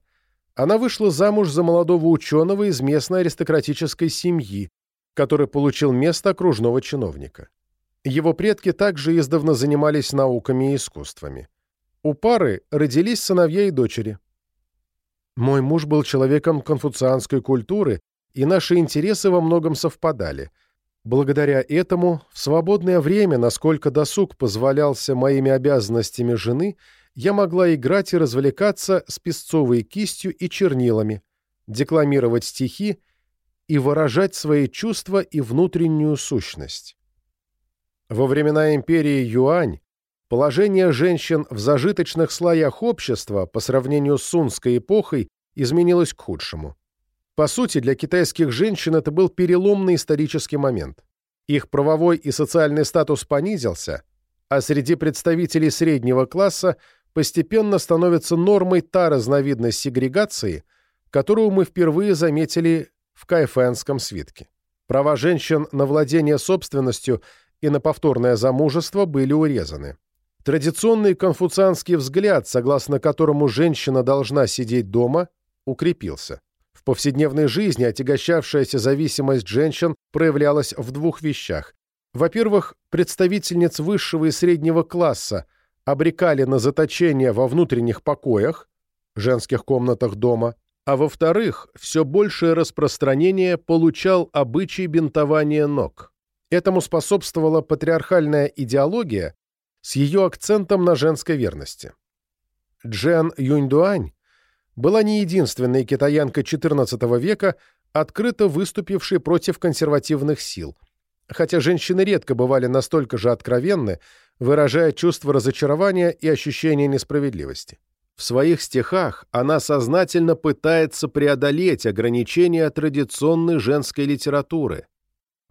Speaker 1: она вышла замуж за молодого ученого из местной аристократической семьи, который получил место окружного чиновника. Его предки также издавна занимались науками и искусствами. У пары родились сыновья и дочери. Мой муж был человеком конфуцианской культуры, и наши интересы во многом совпадали. Благодаря этому, в свободное время, насколько досуг позволялся моими обязанностями жены, я могла играть и развлекаться с песцовой кистью и чернилами, декламировать стихи и выражать свои чувства и внутреннюю сущность. Во времена империи Юань Положение женщин в зажиточных слоях общества по сравнению с сунской эпохой изменилось к худшему. По сути, для китайских женщин это был переломный исторический момент. Их правовой и социальный статус понизился, а среди представителей среднего класса постепенно становится нормой та разновидность сегрегации, которую мы впервые заметили в Кайфенском свитке. Права женщин на владение собственностью и на повторное замужество были урезаны. Традиционный конфуцианский взгляд, согласно которому женщина должна сидеть дома, укрепился. Повседневной жизни отягощавшаяся зависимость женщин проявлялась в двух вещах. Во-первых, представительниц высшего и среднего класса обрекали на заточение во внутренних покоях, женских комнатах дома, а во-вторых, все большее распространение получал обычай бинтования ног. Этому способствовала патриархальная идеология, с ее акцентом на женской верности. Джен Юньдуань была не единственной китаянкой XIV века, открыто выступившей против консервативных сил, хотя женщины редко бывали настолько же откровенны, выражая чувство разочарования и ощущение несправедливости. В своих стихах она сознательно пытается преодолеть ограничения традиционной женской литературы,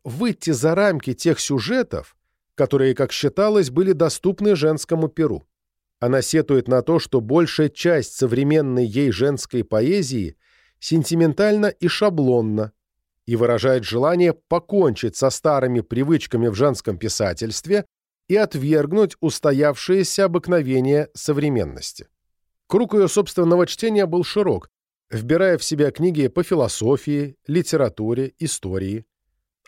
Speaker 1: выйти за рамки тех сюжетов, которые, как считалось, были доступны женскому перу. Она сетует на то, что большая часть современной ей женской поэзии сентиментальна и шаблонна, и выражает желание покончить со старыми привычками в женском писательстве и отвергнуть устоявшиеся обыкновения современности. Круг ее собственного чтения был широк, вбирая в себя книги по философии, литературе, истории.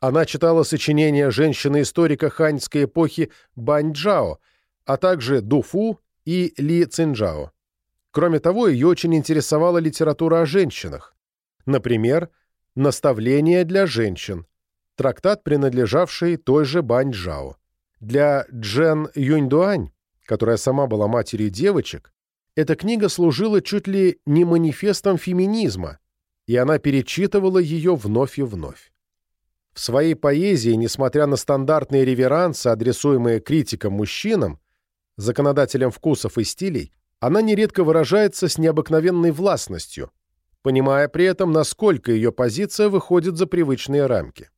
Speaker 1: Она читала сочинения женщины-историка ханьской эпохи Баньчжао, а также Дуфу и Ли Цинджао. Кроме того, ее очень интересовала литература о женщинах. Например, Наставление для женщин. Трактат, принадлежавший той же Бань Джао. Для Джен Юньдуань, которая сама была матерью девочек, эта книга служила чуть ли не манифестом феминизма, и она перечитывала ее вновь и вновь. В своей поэзии, несмотря на стандартные реверансы, адресуемые критикам-мужчинам, законодателям вкусов и стилей, она нередко выражается с необыкновенной властностью, понимая при этом, насколько ее позиция выходит за привычные рамки.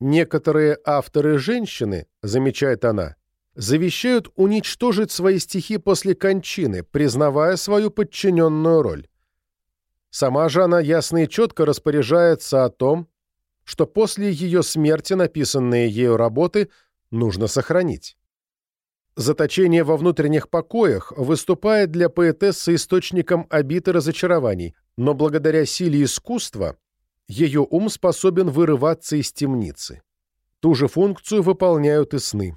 Speaker 1: Некоторые авторы-женщины, замечает она, завещают уничтожить свои стихи после кончины, признавая свою подчиненную роль. Сама же она ясно и четко распоряжается о том, что после ее смерти написанные ею работы нужно сохранить. Заточение во внутренних покоях выступает для поэтессы источником обид и разочарований, но благодаря силе искусства ее ум способен вырываться из темницы. Ту же функцию выполняют и сны.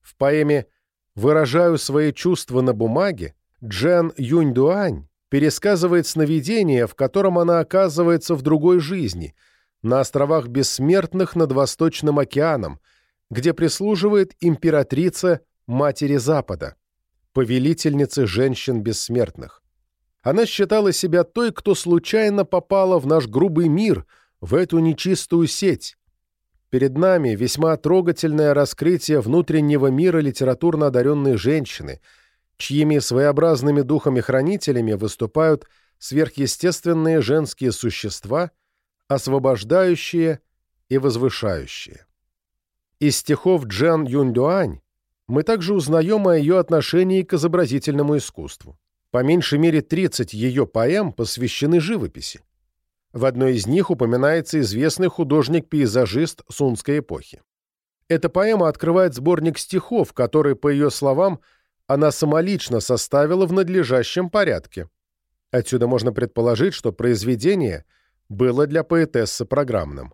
Speaker 1: В поэме «Выражаю свои чувства на бумаге» Джен Юньдуань пересказывает сновидение, в котором она оказывается в другой жизни, на островах Бессмертных над Восточным океаном, где прислуживает императрица Матери Запада, повелительницы женщин бессмертных. Она считала себя той, кто случайно попала в наш грубый мир, в эту нечистую сеть. Перед нами весьма трогательное раскрытие внутреннего мира литературно одаренной женщины, чьими своеобразными духами-хранителями выступают сверхъестественные женские существа, освобождающие и возвышающие. Из стихов Джан Юньдуань мы также узнаем о ее отношении к изобразительному искусству. По меньшей мере 30 ее поэм посвящены живописи. В одной из них упоминается известный художник-пейзажист сунской эпохи. Эта поэма открывает сборник стихов, который, по ее словам, она самолично составила в надлежащем порядке. Отсюда можно предположить, что произведение было для поэтессы программным.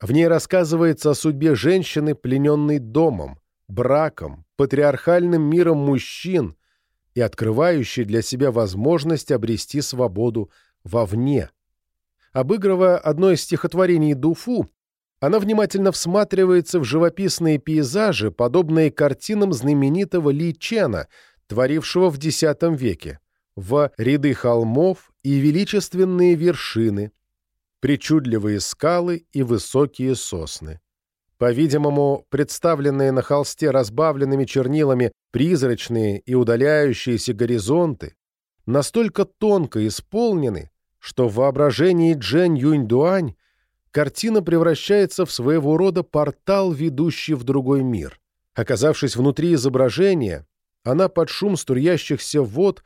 Speaker 1: В ней рассказывается о судьбе женщины, плененной домом, браком, патриархальным миром мужчин, и открывающей для себя возможность обрести свободу вовне. Обыгрывая одно из стихотворений Дуфу, она внимательно всматривается в живописные пейзажи, подобные картинам знаменитого Ли Чена, творившего в X веке, в ряды холмов и величественные вершины, причудливые скалы и высокие сосны. По-видимому, представленные на холсте разбавленными чернилами призрачные и удаляющиеся горизонты настолько тонко исполнены, что в воображении Джен Юньдуань картина превращается в своего рода портал, ведущий в другой мир. Оказавшись внутри изображения, она под шум струящихся вод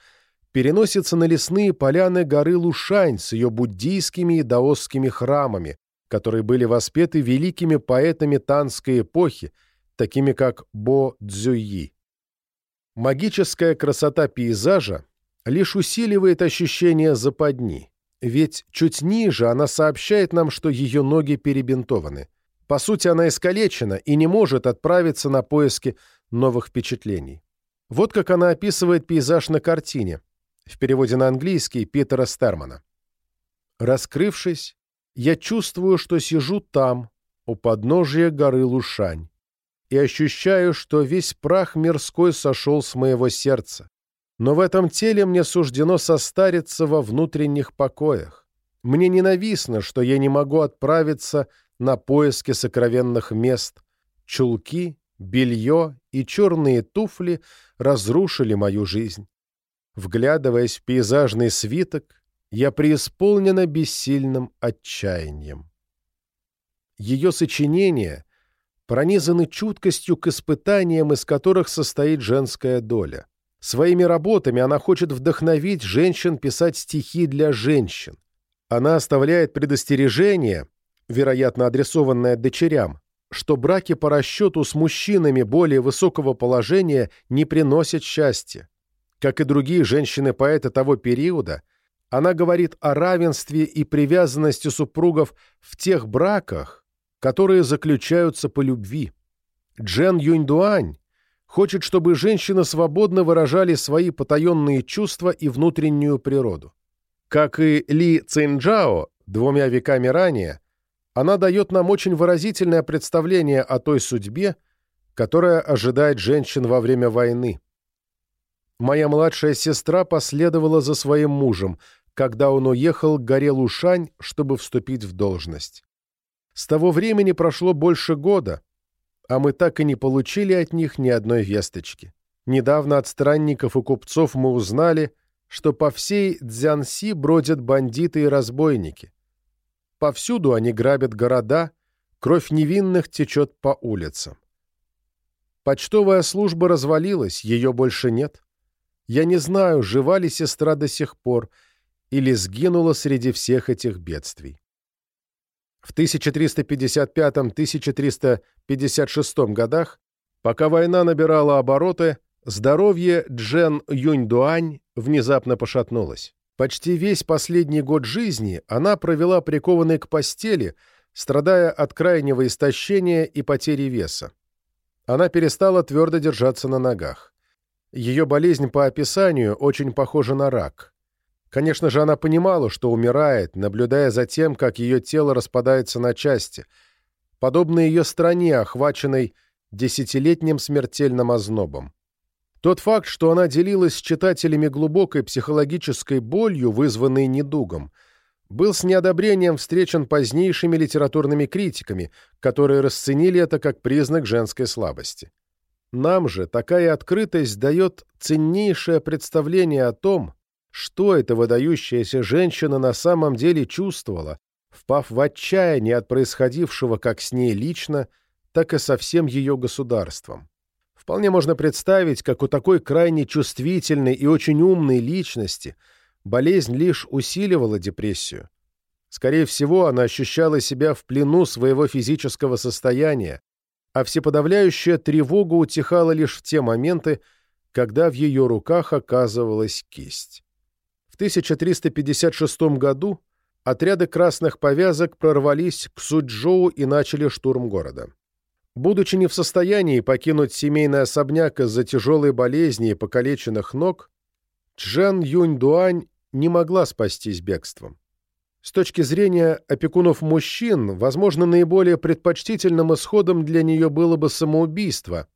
Speaker 1: переносится на лесные поляны горы Лушань с ее буддийскими и даосскими храмами, которые были воспеты великими поэтами танской эпохи, такими как Бо Цзюйи. Магическая красота пейзажа лишь усиливает ощущение западни, ведь чуть ниже она сообщает нам, что ее ноги перебинтованы. По сути, она искалечена и не может отправиться на поиски новых впечатлений. Вот как она описывает пейзаж на картине, в переводе на английский Питера Стермана. Раскрывшись, я чувствую, что сижу там, у подножия горы Лушань, и ощущаю, что весь прах мирской сошел с моего сердца. Но в этом теле мне суждено состариться во внутренних покоях. Мне ненавистно, что я не могу отправиться на поиски сокровенных мест. Чулки, белье и черные туфли разрушили мою жизнь. Вглядываясь в пейзажный свиток, я преисполнена бессильным отчаянием. Ее сочинения пронизаны чуткостью к испытаниям, из которых состоит женская доля. Своими работами она хочет вдохновить женщин писать стихи для женщин. Она оставляет предостережение, вероятно, адресованное дочерям, что браки по расчету с мужчинами более высокого положения не приносят счастья. Как и другие женщины-поэты того периода – она говорит о равенстве и привязанности супругов в тех браках, которые заключаются по любви. Джен Юньдуань хочет, чтобы женщины свободно выражали свои потаенные чувства и внутреннюю природу. Как и Ли Цинджао, двумя веками ранее, она дает нам очень выразительное представление о той судьбе, которая ожидает женщин во время войны. Моя младшая сестра последовала за своим мужем, когда он уехал к горе Лушань, чтобы вступить в должность. С того времени прошло больше года, а мы так и не получили от них ни одной весточки. Недавно от странников и купцов мы узнали, что по всей Дзянси бродят бандиты и разбойники. Повсюду они грабят города, кровь невинных течет по улицам. Почтовая служба развалилась, ее больше нет. Я не знаю, жива ли сестра до сих пор или сгинула среди всех этих бедствий. В 1355-1356 годах, пока война набирала обороты, здоровье Джен Юнь-Дуань внезапно пошатнулось. Почти весь последний год жизни она провела прикованной к постели, страдая от крайнего истощения и потери веса. Она перестала твердо держаться на ногах. Ее болезнь по описанию очень похожа на рак. Конечно же, она понимала, что умирает, наблюдая за тем, как ее тело распадается на части, подобно ее стране, охваченной десятилетним смертельным ознобом. Тот факт, что она делилась с читателями глубокой психологической болью, вызванной недугом, был с неодобрением встречен позднейшими литературными критиками, которые расценили это как признак женской слабости. Нам же такая открытость дает ценнейшее представление о том, что эта выдающаяся женщина на самом деле чувствовала, впав в отчаяние от происходившего как с ней лично, так и со всем ее государством. Вполне можно представить, как у такой крайне чувствительной и очень умной личности болезнь лишь усиливала депрессию. Скорее всего, она ощущала себя в плену своего физического состояния, а всеподавляющая тревога утихала лишь в те моменты, когда в ее руках оказывалась кисть. В 1356 году отряды красных повязок прорвались к Суджоу и начали штурм города. Будучи не в состоянии покинуть семейный особняк из-за тяжелой болезни и покалеченных ног, Чжэн Юнь-Дуань не могла спастись бегством. С точки зрения опекунов мужчин, возможно, наиболее предпочтительным исходом для нее было бы самоубийство,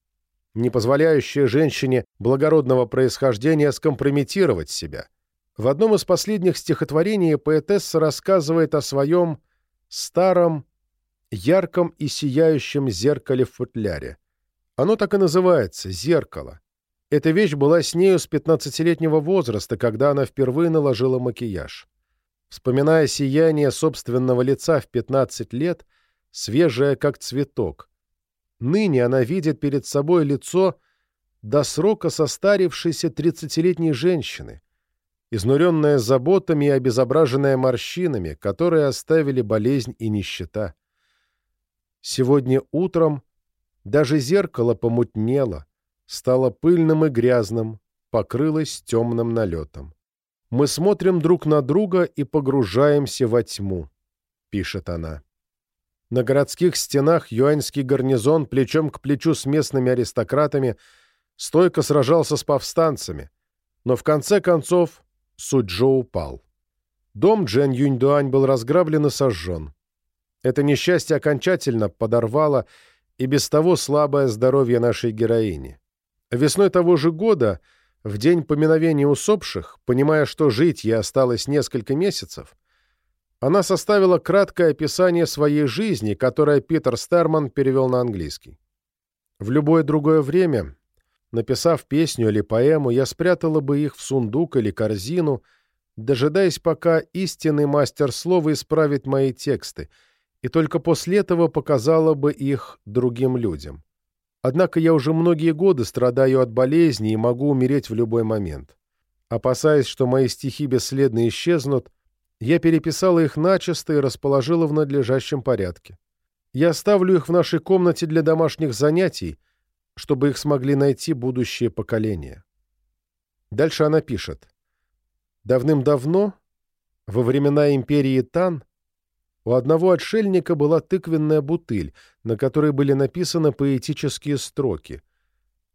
Speaker 1: не позволяющее женщине благородного происхождения скомпрометировать себя. В одном из последних стихотворений поэтесса рассказывает о своем старом, ярком и сияющем зеркале в футляре. Оно так и называется — «Зеркало». Эта вещь была с нею с 15-летнего возраста, когда она впервые наложила макияж. Вспоминая сияние собственного лица в 15 лет, свежее как цветок. Ныне она видит перед собой лицо до срока состарившейся тридцатилетней женщины, изнуренная заботами и обезображенная морщинами, которые оставили болезнь и нищета. Сегодня утром даже зеркало помутнело, стало пыльным и грязным, покрылось темным налетом. Мы смотрим друг на друга и погружаемся во тьму», — пишет она. На городских стенах юаньский гарнизон плечом к плечу с местными аристократами стойко сражался с повстанцами, но в конце концов Суджо упал. Дом Джен Юньдуань был разграблен и сожжен. Это несчастье окончательно подорвало и без того слабое здоровье нашей героини. Весной того же года — в день поминовения усопших, понимая, что жить ей осталось несколько месяцев, она составила краткое описание своей жизни, которое Питер Стерман перевел на английский. В любое другое время, написав песню или поэму, я спрятала бы их в сундук или корзину, дожидаясь, пока истинный мастер слова исправит мои тексты, и только после этого показала бы их другим людям. Однако я уже многие годы страдаю от болезни и могу умереть в любой момент. Опасаясь, что мои стихи бесследно исчезнут, я переписала их начисто и расположила в надлежащем порядке. Я оставлю их в нашей комнате для домашних занятий, чтобы их смогли найти будущее поколения. Дальше она пишет. Давным-давно, во времена империи Тан, у одного отшельника была тыквенная бутыль, на которой были написаны поэтические строки.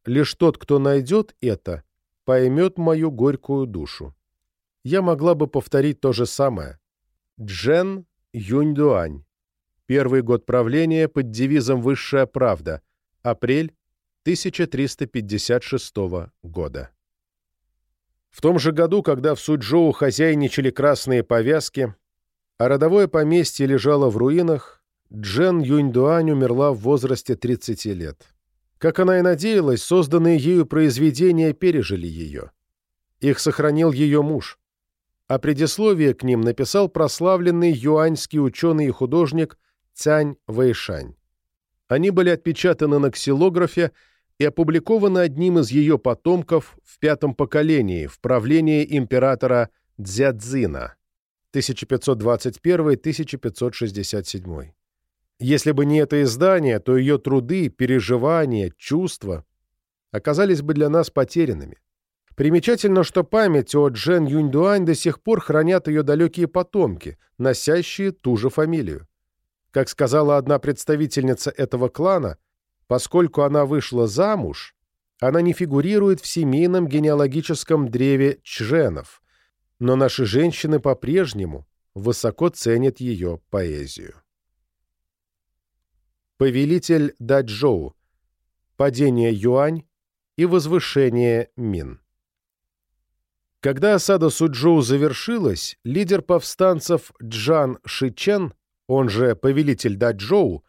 Speaker 1: «Лишь тот, кто найдет это, поймет мою горькую душу». Я могла бы повторить то же самое. Джен Юньдуань. Первый год правления под девизом «Высшая правда». Апрель 1356 года. В том же году, когда в Суджоу хозяйничали красные повязки, а родовое поместье лежало в руинах, Джен Юньдуань умерла в возрасте 30 лет. Как она и надеялась, созданные ею произведения пережили ее. Их сохранил ее муж. А предисловие к ним написал прославленный юаньский ученый и художник Цянь Вэйшань. Они были отпечатаны на ксилографе и опубликованы одним из ее потомков в пятом поколении в правлении императора Дзядзина 1521-1567. Если бы не это издание, то ее труды, переживания, чувства оказались бы для нас потерянными. Примечательно, что память о Джен Юньдуань до сих пор хранят ее далекие потомки, носящие ту же фамилию. Как сказала одна представительница этого клана, поскольку она вышла замуж, она не фигурирует в семейном генеалогическом древе Чженов, но наши женщины по-прежнему высоко ценят ее поэзию. Повелитель Даджоу, падение Юань и возвышение Мин. Когда осада Суджоу завершилась, лидер повстанцев Джан Шичен он же повелитель Даджоу,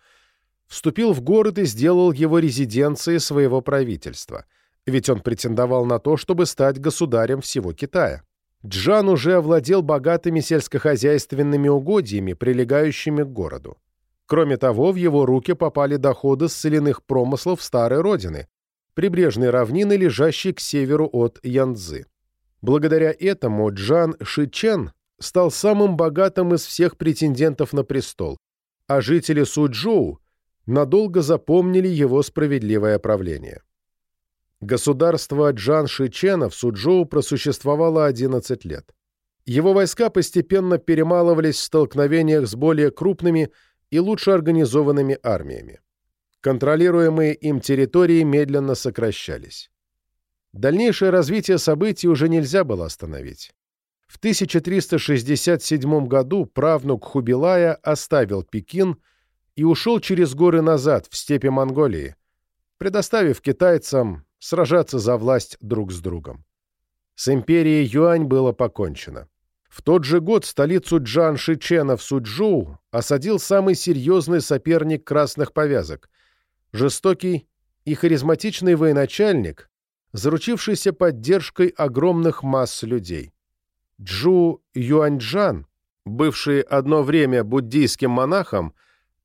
Speaker 1: вступил в город и сделал его резиденцией своего правительства, ведь он претендовал на то, чтобы стать государем всего Китая. Джан уже овладел богатыми сельскохозяйственными угодьями, прилегающими к городу. Кроме того, в его руки попали доходы с соляных промыслов старой родины, прибрежной равнины, лежащей к северу от Янцзы. Благодаря этому Джан Шичен стал самым богатым из всех претендентов на престол, а жители Суджоу надолго запомнили его справедливое правление. Государство Джан Шичена в Суджоу просуществовало 11 лет. Его войска постепенно перемалывались в столкновениях с более крупными и лучше организованными армиями. Контролируемые им территории медленно сокращались. Дальнейшее развитие событий уже нельзя было остановить. В 1367 году правнук Хубилая оставил Пекин и ушел через горы назад, в степи Монголии, предоставив китайцам сражаться за власть друг с другом. С империей Юань было покончено. В тот же год столицу Джан Шичена в Суджоу осадил самый серьезный соперник красных повязок – жестокий и харизматичный военачальник, заручившийся поддержкой огромных масс людей. Джу Юаньчжан, бывший одно время буддийским монахом,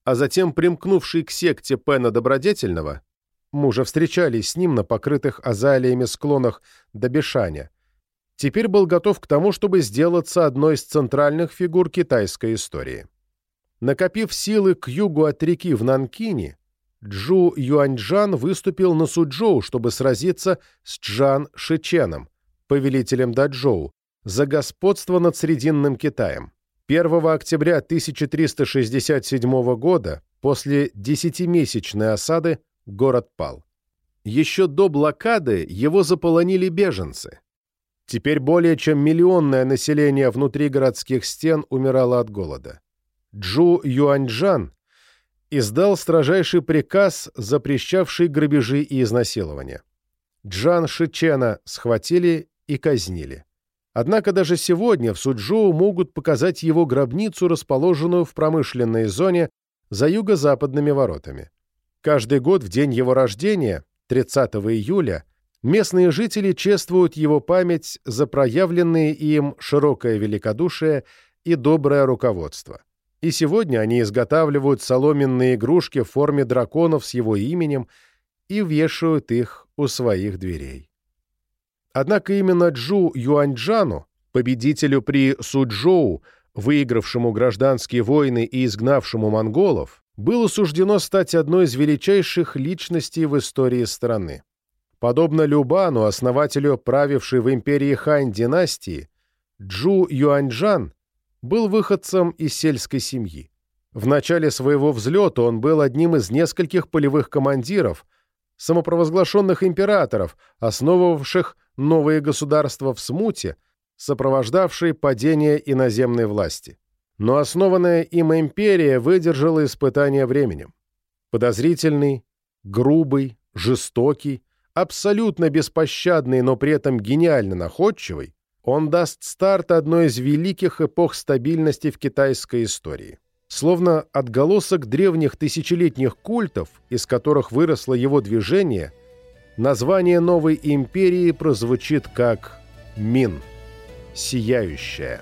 Speaker 1: а затем примкнувший к секте Пена Добродетельного, мужа встречались с ним на покрытых азалиями склонах Дабишаня, теперь был готов к тому, чтобы сделаться одной из центральных фигур китайской истории. Накопив силы к югу от реки в Нанкине, Джу Юаньчжан выступил на Суджоу, чтобы сразиться с Чжан Шиченом, повелителем Даджоу, за господство над Срединным Китаем. 1 октября 1367 года, после десятимесячной осады, город пал. Еще до блокады его заполонили беженцы. Теперь более чем миллионное население внутри городских стен умирало от голода. Джу Юаньчжан издал строжайший приказ, запрещавший грабежи и изнасилования. Джан Шичена схватили и казнили. Однако даже сегодня в Суджоу могут показать его гробницу, расположенную в промышленной зоне за юго-западными воротами. Каждый год в день его рождения, 30 июля, местные жители чествуют его память за проявленные им широкое великодушие и доброе руководство. И сегодня они изготавливают соломенные игрушки в форме драконов с его именем и вешают их у своих дверей. Однако именно Джу Юаньчжану, победителю при Суджоу, выигравшему гражданские войны и изгнавшему монголов, было суждено стать одной из величайших личностей в истории страны. Подобно Любану, основателю правившей в империи Хань династии, Джу Юаньчжан был выходцем из сельской семьи. В начале своего взлета он был одним из нескольких полевых командиров, самопровозглашенных императоров, основывавших новые государства в смуте, сопровождавшие падение иноземной власти. Но основанная им империя выдержала испытания временем. Подозрительный, грубый, жестокий, абсолютно беспощадный, но при этом гениально находчивый, он даст старт одной из великих эпох стабильности в китайской истории. Словно отголосок древних тысячелетних культов, из которых выросло его движение, название новой империи прозвучит как «Мин» – «Сияющая».